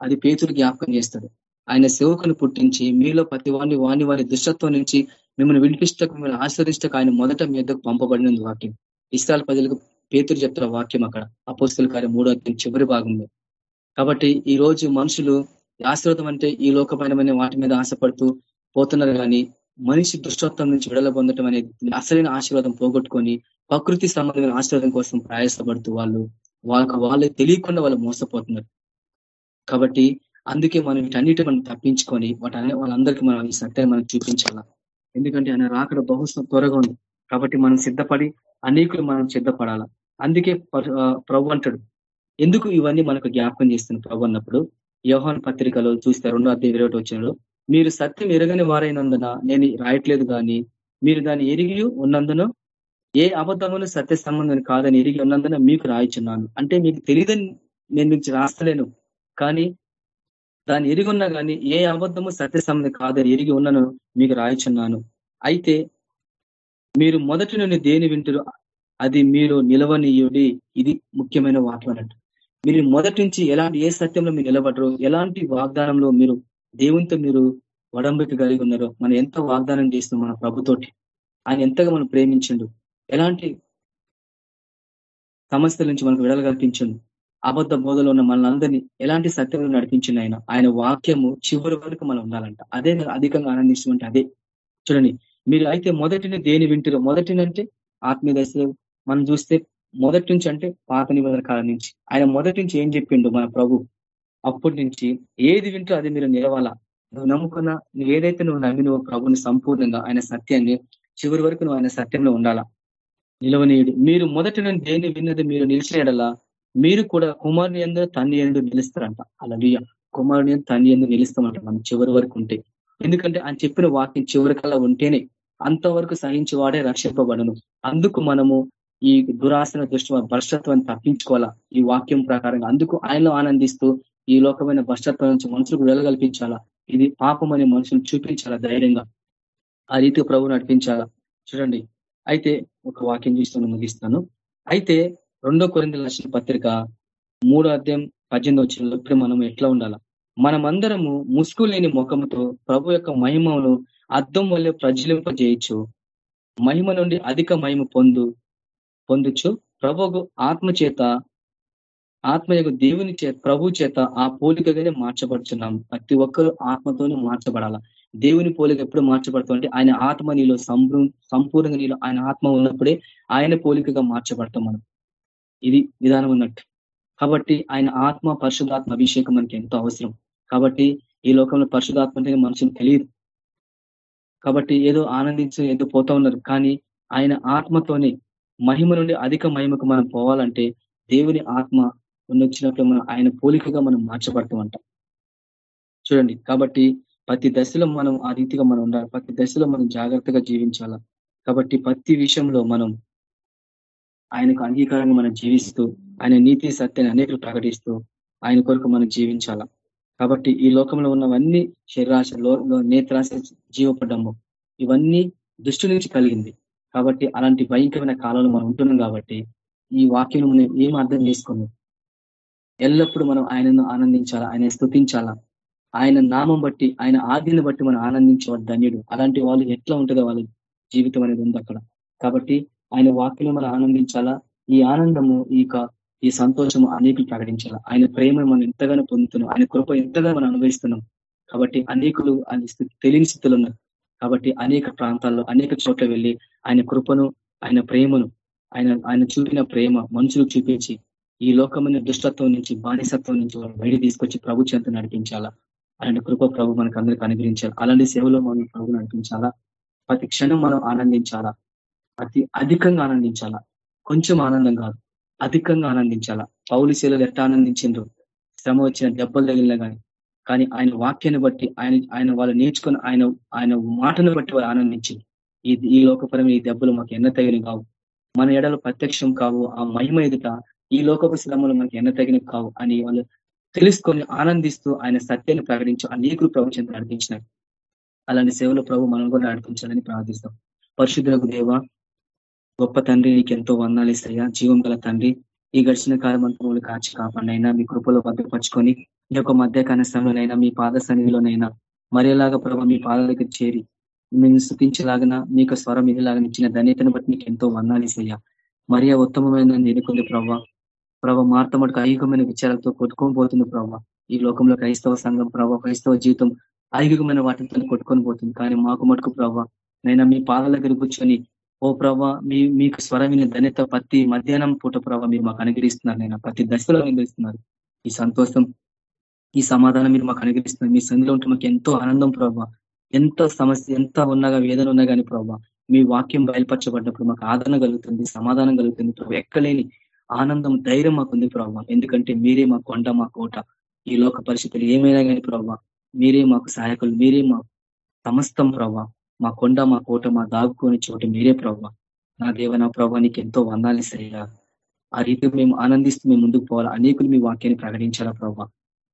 అది పేతులు జ్ఞాపకం చేస్తాడు. ఆయన సేవకుని పుట్టించి మీలో ప్రతి వాడిని వాణి వారి దుష్టత్వం నుంచి మిమ్మల్ని వినిపిస్తకు మిమ్మల్ని ఆశ్రదిస్తకు ఆయన మొదట మీ యొక్కకు పంపబడినది వాక్యం. ఇష్టాల ప్రజలకు పేతులు చెప్తున్న వాక్యం అక్కడ. అపోస్తుల కార్యం మూడో చివరి భాగంలో. కాబట్టి ఈ రోజు మనుషులు ఆశ్రదం అంటే ఈ లోకపరమైన వాటి మీద ఆశపడుతూ పోతున్నారు కానీ మనిషి దుష్టత్వం నుంచి విడుదల పొందటం అనేది అసలైన ఆశీర్వాదం పోగొట్టుకొని ప్రకృతి సంబంధమైన ఆశీర్వాదం కోసం ప్రయాసపడుతూ వాళ్ళు వాళ్ళకు వాళ్ళే తెలియకుండా వాళ్ళు మోసపోతున్నారు. కాబట్టి అందుకే మనం వీటన్నిటి మనం తప్పించుకొని వాటి వాళ్ళందరికీ మనం ఈ సత్యాన్ని మనం చూపించాల. ఎందుకంటే ఆయన రాకడ బహు త్వరగా ఉంది. కాబట్టి మనం సిద్ధపడి అనేకులు మనం సిద్ధపడాలా. అందుకే ప్రభు అంటాడు ఎందుకు ఇవన్నీ మనకు జ్ఞాపకం చేస్తుంది ప్రభు అన్నప్పుడు? యోహాన్ పత్రికలో చూస్తే రెండో అధ్యాయ ఇరవై వచ్చినాడు మీరు సత్యం ఎరగని వారైనందున నేను రాయట్లేదు కానీ మీరు దాన్ని ఎరిగి ఉన్నందున ఏ అబద్ధమును సత్య సంబంధం కాదని ఎరిగి ఉన్నందున మీకు రాయిచున్నాను. అంటే మీకు తెలియదని నేను మీకు రాస్తలేను. కానీ దాన్ని ఎరిగి ఉన్నా కానీ ఏ అబద్ధము సత్య సంబంధం కాదని ఎరిగి ఉన్నాను మీకు రాయిచున్నాను. అయితే మీరు మొదటి నుండి దేని వింటారు? అది మీరు నిలవనీయుడి. ఇది ముఖ్యమైన వాక్యం అన్నట్టు. మీరు మొదటి నుంచి ఎలాంటి ఏ సత్యంలో మీరు నిలబడరు? ఎలాంటి వాగ్దానంలో మీరు దేవునితో మీరు వడంబిక కలిగి ఉన్నారో? మనం ఎంత వాగ్దానం చేస్తున్నాం మన ప్రభుతోటి? ఆయన ఎంతగా మనం ప్రేమించిండు? ఎలాంటి సమస్యల నుంచి మనకు విడలు కల్పించండు? అబద్ధ బోధలో ఉన్న మనందరినీ ఎలాంటి సత్యంలో నడిపించింది ఆయన? ఆయన వాక్యము చివరి వరకు మనం ఉండాలంట. అదే అధికంగా ఆనందిస్తుంటే అదే. చూడండి మీరు అయితే మొదటిని దేని వింటారో మొదటినంటే ఆత్మీయ దశలో మనం చూస్తే మొదటి నుంచి అంటే పాత నిబంధన కాలం నుంచి. ఆయన మొదటి నుంచి ఏం చెప్పిండు మన ప్రభు? అప్పటి నుంచి ఏది వింటూ అది మీరు నిలవాలా నువ్వు నమ్ముకున్న నువ్వు ఏదైతే నువ్వు నమ్మి నువ్వు ప్రభుని సంపూర్ణంగా ఆయన సత్యాన్ని చివరి వరకు నువ్వు ఆయన సత్యంలో ఉండాలా? నిలవనీయుడు. మీరు మొదటి నుండి దేన్ని విన్నది మీరు నిలిచినడలా మీరు కూడా కుమారుని ఎందు తన్ని ఎందు నిలుస్తారంట. అలా కుమారుని ఎందు తన్ని ఎందు నిలుస్తామంట. మనం చివరి వరకు ఉంటే. ఎందుకంటే ఆయన చెప్పిన వాక్యం చివరికల్లా ఉంటేనే అంతవరకు సహించి వాడే రక్షింపబడను. అందుకు మనము ఈ దురాసన దృష్టి భ్రష్టత్వాన్ని తప్పించుకోవాలా? ఈ వాక్యం ప్రకారంగా అందుకు ఆయనలో ఆనందిస్తూ ఈ లోకమైన భ్రష్టత్వం నుంచి మనుషులకు వెలగల్పించాలా? ఇది పాపం అనే మనుషులు చూపించాలా ధైర్యంగా? ఆ రీతి ప్రభు నడిపించాలా? చూడండి. అయితే ఒక వాక్యం చూస్తాను ముగిస్తాను. అయితే రెండో కొరింత లక్షల పత్రిక మూడో అధ్యాయం పద్దెనిమిది వచ్చిన ఇప్పుడు మనం ఎట్లా ఉండాలా? మనమందరము ముసుగు లేని ముఖంతో ప్రభు యొక్క మహిమను అద్దం వల్ల ప్రజ్వలింపజేయచ్చు మహిమ నుండి అధిక మహిమ పొందు పొందుచు. ప్రభుకు ఆత్మ చేత ఆత్మ యొక్క దేవుని చేత ప్రభు చేత ఆ పోలికగానే మార్చబడుచున్నాం. ప్రతి ఒక్కరు ఆత్మతోనే మార్చబడాల? దేవుని పోలిక ఎప్పుడు మార్చబడుతుంటే ఆయన ఆత్మ నీలో సంపూర్ణంగా నీలో ఆయన ఆత్మ ఉన్నప్పుడే ఆయన పోలికగా మార్చబడతాం మనం. ఇది విధానం ఉన్నట్టు. కాబట్టి ఆయన ఆత్మ పరిశుధాత్మ అభిషేకం మనకి ఎంతో అవసరం. కాబట్టి ఈ లోకంలో పరిశుధాత్మ అంటే మనుషులు తెలియదు. కాబట్టి ఏదో ఆనందించి ఏదో పోతా ఉన్నారు. కానీ ఆయన ఆత్మతోనే మహిమ నుండి అధిక మహిమకు మనం పోవాలంటే దేవుని ఆత్మ వచ్చినప్పుడు మనం ఆయన పోలికగా మనం మార్చబడతామంట చూడండి కాబట్టి ప్రతి దశలో మనం ఆ రీతిగా మనం ఉండాలి. ప్రతి దశలో మనం జాగ్రత్తగా జీవించాలా? కాబట్టి ప్రతి విషయంలో మనం ఆయనకు అంగీకారంగా మనం జీవిస్తూ ఆయన నీతి సత్యాన్ని అనేకలు ప్రకటిస్తూ ఆయన కొరకు మనం జీవించాలా? కాబట్టి ఈ లోకంలో ఉన్నవన్నీ శరీరాశ నేత్రాశ జీవపడము ఇవన్నీ దృష్టి నుంచి కలిగింది. కాబట్టి అలాంటి భయంకరమైన కాలంలో మనం ఉంటున్నాం కాబట్టి ఈ వాక్యం మనం ఏం అర్థం చేసుకున్నాం? ఎల్లప్పుడూ మనం ఆయనను ఆనందించాలా? ఆయన స్థుతించాలా ఆయన నామం బట్టి ఆయన ఆజ్ఞను బట్టి మనం ఆనందించేవాడు ధన్యుడు అలాంటి వాళ్ళు ఎట్లా ఉంటుందో వాళ్ళ జీవితం అనేది ఉంది అక్కడ. కాబట్టి ఆయన వాక్యం మనం ఆనందించాలా? ఈ ఆనందము ఈ ఈ సంతోషము అనేకులు ప్రకటించాలా? ఆయన ప్రేమ మనం ఎంతగానో పొందుతున్నాం. ఆయన కృప ఎంతగా మనం అనుభవిస్తున్నాం. కాబట్టి అనేకులు ఆయన తెలియని స్థితిలో ఉన్నారు. కాబట్టి అనేక ప్రాంతాల్లో అనేక చోట్ల వెళ్ళి ఆయన కృపను ఆయన ప్రేమను ఆయన ఆయన చూపిన ప్రేమ మనుషులకు చూపించి ఈ లోకమైన దుష్టత్వం నుంచి బానిసత్వం నుంచి వాళ్ళు బయట తీసుకొచ్చి ప్రభు చెంత నడిపించాలా? అలాంటి కృప ప్రభు మనకు అందరికి అనుగ్రహించాలి? అలాంటి సేవలో మనం ప్రభు నడిపించాలా? ప్రతి క్షణం మనం ఆనందించాలా? అతి అధికంగా ఆనందించాలా? కొంచెం ఆనందం కాదు. అధికంగా ఆనందించాలా? పౌలి శీలలు ఎట్లా ఆనందించిండ్రు? శ్రమ వచ్చిన దెబ్బలు తగిలిన కానీ కానీ ఆయన వాక్యాన్ని బట్టి ఆయన ఆయన వాళ్ళు నేర్చుకుని ఆయన ఆయన మాటను బట్టి వాళ్ళు ఆనందించింది ఈ ఈ లోకపరమైన ఈ దెబ్బలు మాకు ఎన్న తగిన కావు. మన ఎడలు ప్రత్యక్షం కావు. ఆ మహిమ ఎదుట ఈ లోకపు శ్రమలు మనకి ఎన్న తగిన కావు అని వాళ్ళు తెలుసుకొని ఆనందిస్తూ ఆయన సత్యాన్ని ప్రకటించు అనేకులు ప్రపంచం నడిపించినారు. అలాంటి సేవలు ప్రభు మనం కూడా నడిపించాలని ప్రార్థిస్తాం. పరిశుద్ధులకు దేవ గొప్ప తండ్రి నీకు ఎంతో వందాలు ఇస్తాయా. జీవం గల తండ్రి ఈ గడిచిన కాలం అంతా కాచి కాపాడినైనా మీ కృపలో భద్రపరుచుకొని ఈ యొక్క మధ్య కనసంలోనైనా మీ పాద సన్నిధిలోనైనా మరేలాగా ప్రభావ మీ పాద దగ్గర చేరి మేము స్థుతించలాగిన మీకు స్వరం ఇదిలాగా ఇచ్చిన ధన్యతను బట్టి నీకు ఎంతో వందాలు ఇస్తాయా. మరియా ఉత్తమమైన ఎన్నుకుంది ప్రభావ ప్రభావ మార్తమటుకు ఐహికమైన విచారాలతో కొట్టుకొని పోతుంది ప్రభావ ఈ లోకంలో క్రైస్తవ సంఘం ప్రభావ క్రైస్తవ జీవితం ఐహికమైన వాటితో కొట్టుకొని పోతుంది. కానీ మాకు మటుకు ప్రభావ నైనా మీ పాదాల దగ్గర కూర్చొని ఓ ప్రభా మీ మీకు స్వరమైన ధన్యత ప్రతి మధ్యాహ్నం పూట ప్రభావ మీరు మాకు అనుగ్రహిస్తున్నారు. నేను ప్రతి దశలో అనుగ్రహిస్తున్నారు ఈ సంతోషం ఈ సమాధానం మీరు మాకు అనుగ్రహిస్తున్నారు. మీ సంధిలో ఉంటే మాకు ఎంతో ఆనందం ప్రభావ ఎంత సమస్య ఎంత ఉన్నాగా వేదన ఉన్నా కానీ ప్రభావ మీ వాక్యం బయలుపరచబడ్డప్పుడు మాకు ఆదరణ కలుగుతుంది సమాధానం కలుగుతుంది ప్రభావ ఎక్కలేని ఆనందం ధైర్యం మాకుంది ప్రభావ ఎందుకంటే మీరే మా కొండ మా కోట. ఈ లోక పరిస్థితులు ఏమైనా కానీ ప్రభావ మీరే మాకు సహాయకులు మీరే మా సమస్తం ప్రభావ మా కొండ మా కోట మా దాగుకొని చోటు మీరే ప్రభావ నా దేవ నా ప్రభావ నీకు ఎంతో వందాలి సరిగా ఆ రీతి మేము ఆనందిస్తూ మేము ముందుకు పోవాలా? అనేకులు మీ వాక్యాన్ని ప్రకటించాలా ప్రభావ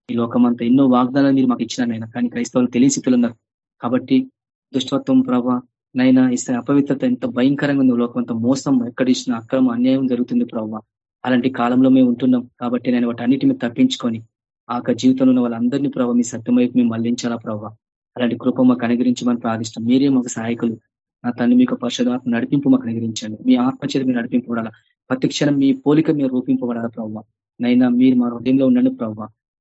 ఈ లోకమంతా ఎన్నో వాగ్దానాలు మీరు మాకు ఇచ్చినారైనా కానీ క్రైస్తవులు తెలియస్థితులు ఉన్నారు. కాబట్టి దుష్టత్వం ప్రభావ నైనా ఇస్తే అపవిత్రత ఎంత భయంకరంగా ఉంది. లోకమంతా మోసం ఎక్కడ ఇచ్చిన అక్రమ అన్యాయం జరుగుతుంది ప్రభావ అలాంటి కాలంలో మేము ఉంటున్నాం. కాబట్టి నేను వాటి అన్నిటిని తప్పించుకొని ఆ యొక్క జీవితంలో ఉన్న వాళ్ళందరినీ ప్రభావ మీ సత్యమైపు మేము మళ్ళించాలా ప్రభావ అలాంటి కృప మాకు అనుగ్రహించమని ప్రార్థిష్టం మీరే మాకు సహాయకులు. నా తల్లి మీకు పరిశుధాత్మ నడిపింపు మాకు అనుగ్రహించండి. మీ ఆత్మచేత మీరు నడిపింపబడాలా ప్రతి క్షణం మీ పోలిక మీరు రూపింపబడాలా ప్రభావ నైనా మీరు మా హృదయంలో ఉండండి ప్రవ్వ.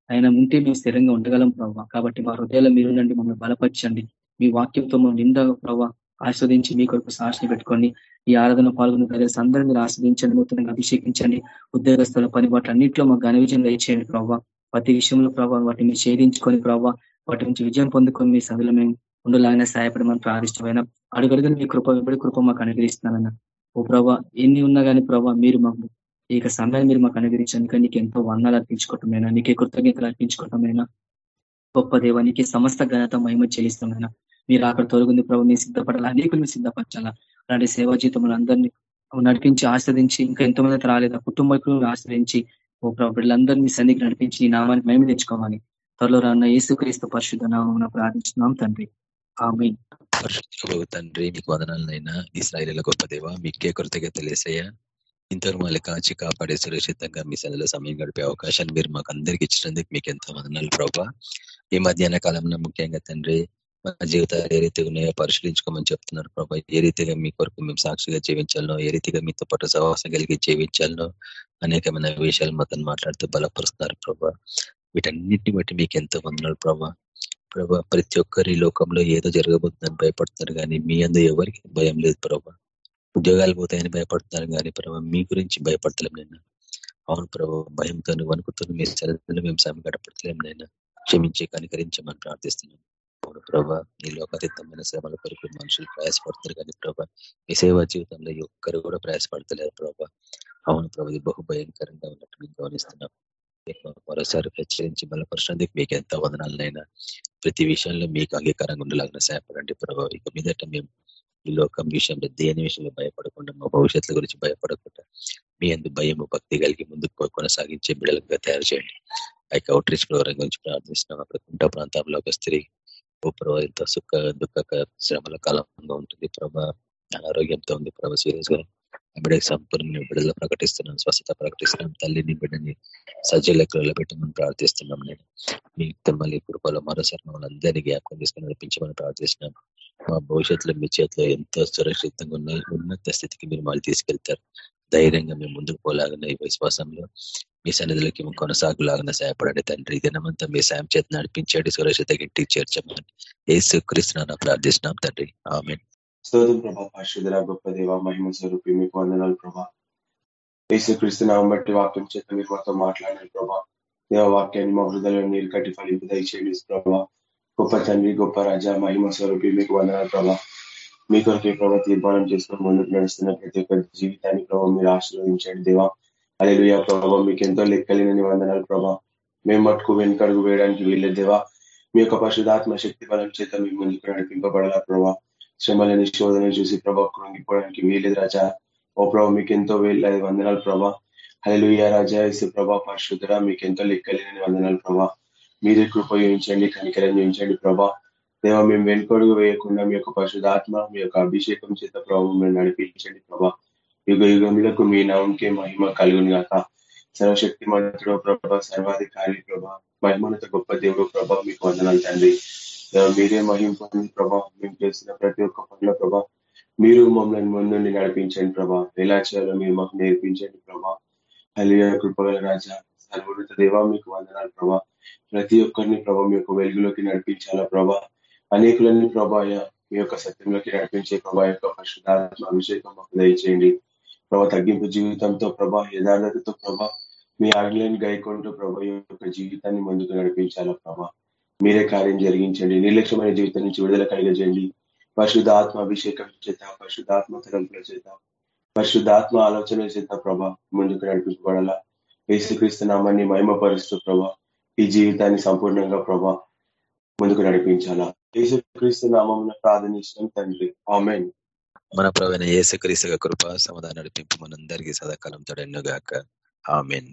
అయినా ఉంటే మేము స్థిరంగా ఉండగలం ప్రభావ కాబట్టి మా హృదయాల్లో మీరు ఉండండి మమ్మల్ని బలపరచండి. మీ వాక్యంతో మమ్మల్ని నింద ప్రవ్వ ఆస్వాదించి మీ కొరకు సాక్షి పెట్టుకొని ఈ ఆరాధన పాల్గొన్న ప్రజలు అందరూ మీరు ఆస్వాదించండి నూతనంగా అభిషేకించండి. ఉద్యోగస్తుల పని వాటి అన్నింటిలో మాకు ఘన విజయం దయచేయండి ప్రభావ ప్రతి విషయంలో ప్రభావ వాటిని ఛేదించుకొని ప్రభావ వాటి నుంచి విజయం పొందుకొని మీ సభలో మేము ఉండలాగానే సహాయపడమని ప్రార్థిష్టమైన అడుగడుగుని మీ కృప ఇప్పుడు కృప మాకు అనుగ్రహిస్తున్నానన్న ఓ ప్రభా ఎన్ని ఉన్నా కానీ ప్రభావ మీరు మాకు ఈ సమయాన్ని మీరు మాకు అనుగ్రహించండి నీకు ఎంతో వర్ణాలు అర్పించుకోవటమైనా నీకే కృతజ్ఞతలు అర్పించుకోవటమైనా గొప్ప దేవానికి సమస్త ఘనత మహిమ చెల్లిస్తామైనా మీరు అక్కడ తొలగింది ప్రభు మీరు సిద్ధపడాలి? అనేకులు మీరు సిద్ధపరచాలా? అలాంటి సేవా జీతంలో అందరినీ నడిపించి ఆస్వాదించి ఇంకా ఎంతోమంది రాలేదు. ఆ కుటుంబకులను ఆశ్రయించి ఓ ప్రభు బిడ్డలందరినీ మీ సన్నిధికి నడిపించి ఈ నామాన్ని మేము తెచ్చుకోవాలి. త్వరలో రాన్న యేసుక్రీస్తు పరిశుద్ధ నామం ప్రార్థించినాం తండ్రి. ఆమె తండ్రి మీకు వదనాలనైనా. ఇస్రాయిల గొప్ప దేవ మీకే కొరతగా తెలియసయ్యా ఇంతవరకు మళ్ళీ కాచి కాపాడే సురక్షితంగా మీ సన్నిలో సమయం గడిపే అవకాశాన్ని మీరు మాకు అందరికి ఇచ్చినందుకు మీకు ఎంతో వదనాలు ప్రభావ ఈ మధ్యాహ్న కాలంలో ముఖ్యంగా తండ్రి మా జీవితాలు ఏ రీతిగా ఉన్నాయో పరిశీలించుకోమని చెప్తున్నారు ప్రభా. ఏ రీతిగా మీ కొరకు మేము సాక్షిగా జీవించాలనో ఏ రీతిగా మీతో పాటు సహవాసం కలిగి జీవించాలనో అనేకమైన విషయాలు మాతో మాట్లాడుతూ బలపరుస్తున్నారు ప్రభా. వీటన్నిటిని బట్టి మీకు ఎంతో వందనాలు ప్రభా. ప్రభా ప్రతి ఒక్కరి లోకంలో ఏదో జరగబోతుందని భయపడుతున్నారు కానీ మీ అందు ఎవరికి భయం లేదు ప్రభా. ఉద్యోగాలు పోతాయని భయపడుతున్నారు కానీ ప్రభా మీ గురించి భయపడతలేం నేను అవును ప్రభా భయంతో వణుకుతూ మీ సరిహద్దులు మేము సమయం గడపడతలేం నేను క్షమించి కనికరించమని ప్రార్థిస్తున్నాం. అవును ప్రభా ఈ లోకాతీతమైన శ్రమల కొరకు మనుషులు ప్రయాసపడతారు కానీ ప్రభా ఈ సేవా జీవితంలో ఒక్కరు కూడా ప్రయాసపడతలేరు ప్రభా. అవును ప్రభు ఇది బహు భయంకరంగా ఉన్నట్టు మేము గమనిస్తున్నాం. మరోసారి హెచ్చరించి బలపరచడానికి మీకు ఎంత వదనాలనైనా ప్రతి విషయంలో మీకు అంగీకారంగా ఉండలాగిన సహాయపడండి ప్రభావ ఇక మీదట మేము ఈ లోకం విషయంలో దేని విషయంలో భయపడకుండా మా భవిష్యత్తు గురించి భయపడకుండా మీ అందు భయము భక్తి కలిగి ముందుకు కొనసాగించే బిడలుగా తయారు చేయండి. ఆ యొక్క అవుట్ రీచ్ ప్రోగ్రాం గురించి ప్రార్థిస్తున్నాం. అక్కడ కుంట ప్రాంతంలో ఒక స్త్రీ ఓ ప్రభా ఎంతో సుఖ దుఃఖ శ్రమల కాలంగా ఉంటుంది. ప్రభా అనారోగ్యంతో ఉంది. ప్రభా సీరియస్గా బిడ్డకి సంపూర్ణ బిడ్డలో ప్రకటిస్తున్నాం. స్వస్థత ప్రకటిస్తున్నాం. తల్లిని బిడ్డని సజ్జ లెక్కలలో పెట్టమని ప్రార్థిస్తున్నాం. నేను మీ మళ్ళీ కృపలో మరోసారి మమ్మల్ని అందరినీ జ్ఞాపకం తీసుకుని నడిపించమని ప్రార్థిస్తున్నాం. మా భవిష్యత్తులో మీ చేతిలో ఎంతో సురక్షితంగా ఉన్న ఉన్నత స్థితికి మీరు మళ్ళీ తీసుకెళ్తారు. ధైర్యంగా మేము ముందుకు పోలాగనే విశ్వాసంలో మీ సన్నిధిలోకి కొనసాగులాగా సహాయపడండి తండ్రి. దినమంతా మీ సాయం చేత నడిపించండి సురక్షిత ఇంటికి చేర్చమని ఏసు కృష్ణ ప్రార్థిస్తున్నాం తండ్రి. ఆమె స్తోత్రం ప్రభా పరిశుధర గొప్ప దేవ మహిమ స్వరూపి మీకు వందనాలు ప్రభా. యేసుక్రీస్తు నామం బట్టి వాక్యం చేత మీరు మాతో మాట్లాడారు ప్రభా. దేవ వాక్యాన్ని మా హృదయంలో నీరు కట్టి ఫలింపు దయచేయండి ప్రభా. గొప్ప తండ్రి గొప్ప రాజా మహిమ స్వరూపి మీకు వందనాలు ప్రభా. మీ కొరకే ప్రభావ తీర్మానం చేసుకుని ముందుకు నడుస్తున్న ప్రతి ఒక్క జీవితాన్ని ప్రభావ మీరు ఆశీర్వదించండి దేవా. అలెలుయ ప్రభా మీకు ఎంతో లెక్కలేని వందనాలు ప్రభా. మేము మట్టుకు వెనుకడుగు వేయడానికి వీళ్ళే దేవా మీ యొక్క పరిశుధాత్మ శక్తి బలం చేత మీ ముందుకు నడిపింపబడాల ప్రభా? శ్రమలని శోధన చూసి ప్రభా కృంగిపోవడానికి వీలేదు రాజా. ఓ ప్రభా మీకు ఎంతో వేలాది వందనాలు ప్రభా. హలుయ రాజా ఇసు ప్రభా పరిశుద్ధరా మీకు ఎంతో లెక్కలేని వందనాలు ప్రభా. మీరే కృప చూపించండి కనికరం చూపించండి ప్రభా. దేవ మేము వెనుకడుగు వేయకుండా మీ యొక్క పరిశుధాత్మ మీ యొక్క అభిషేకం చేత ప్రభావం నడిపించండి ప్రభా. యుగ యుగములకు మీ నామంకే మహిమ కలుగును గాక. సర్వశక్తి మంత్రుడు ప్రభా సర్వాధికారి ప్రభా మహిమనత గొప్ప దేవుడు ప్రభ మీకు వందనాలు తండ్రి. మీరే మహిమ ప్రభా మేము చేసిన ప్రతి ఒక్క పనుల ప్రభా మీరు మమ్మల్ని ముందుండి నడిపించండి ప్రభా. ఎలా చేయాలో మీరు మాకు నేర్పించండి ప్రభా. హలియ కృపగల రాజా సర్వోన్నత దేవా మీకు వందనాలు ప్రభా. ప్రతి ఒక్కరిని ప్రభా మీ యొక్క వెలుగులోకి నడిపించాలా ప్రభా. అనేకులన్నీ ప్రభాయ మీ యొక్క సత్యంలోకి నడిపించే ప్రభా యొక్క పరిశుధాత్మ అభిషేకం మాకు దయచేయండి. ప్రభా తగ్గింపు జీవితంతో ప్రభా యథార్థతతో ప్రభా మీ ఆజ్ఞలను గైకొంటూ ప్రభా యొక్క జీవితాన్ని ముందుకు నడిపించాలా ప్రభా. మీరే కార్యం జరిగించండి నిర్లక్ష్యమైన జీవితం నుంచి విడుదల కలిగజేయండి. పరిశుద్ధాత్మ అభిషేకం చేత పరిశుద్ధాత్మ తలంపుల చేత పరిశుద్ధాత్మ ఆలోచన చేత ప్రభా ముందుకు నడిపించబడాలా. యేసుక్రీస్తు నామాన్ని మహిమపరుస్తూ ప్రభా ఈ జీవితాన్ని సంపూర్ణంగా ప్రభా ముందుకు నడిపించాలా. యేసుక్రీస్తు నామం ప్రార్థనించడం తండ్రి. ఆమెన్. మన ప్రవీణ యేసుక్రీస్తు కృప సమాధానం నడిపింపు మనందరికీ సదాకాలం తొడన్నుగాక. ఆమెన్.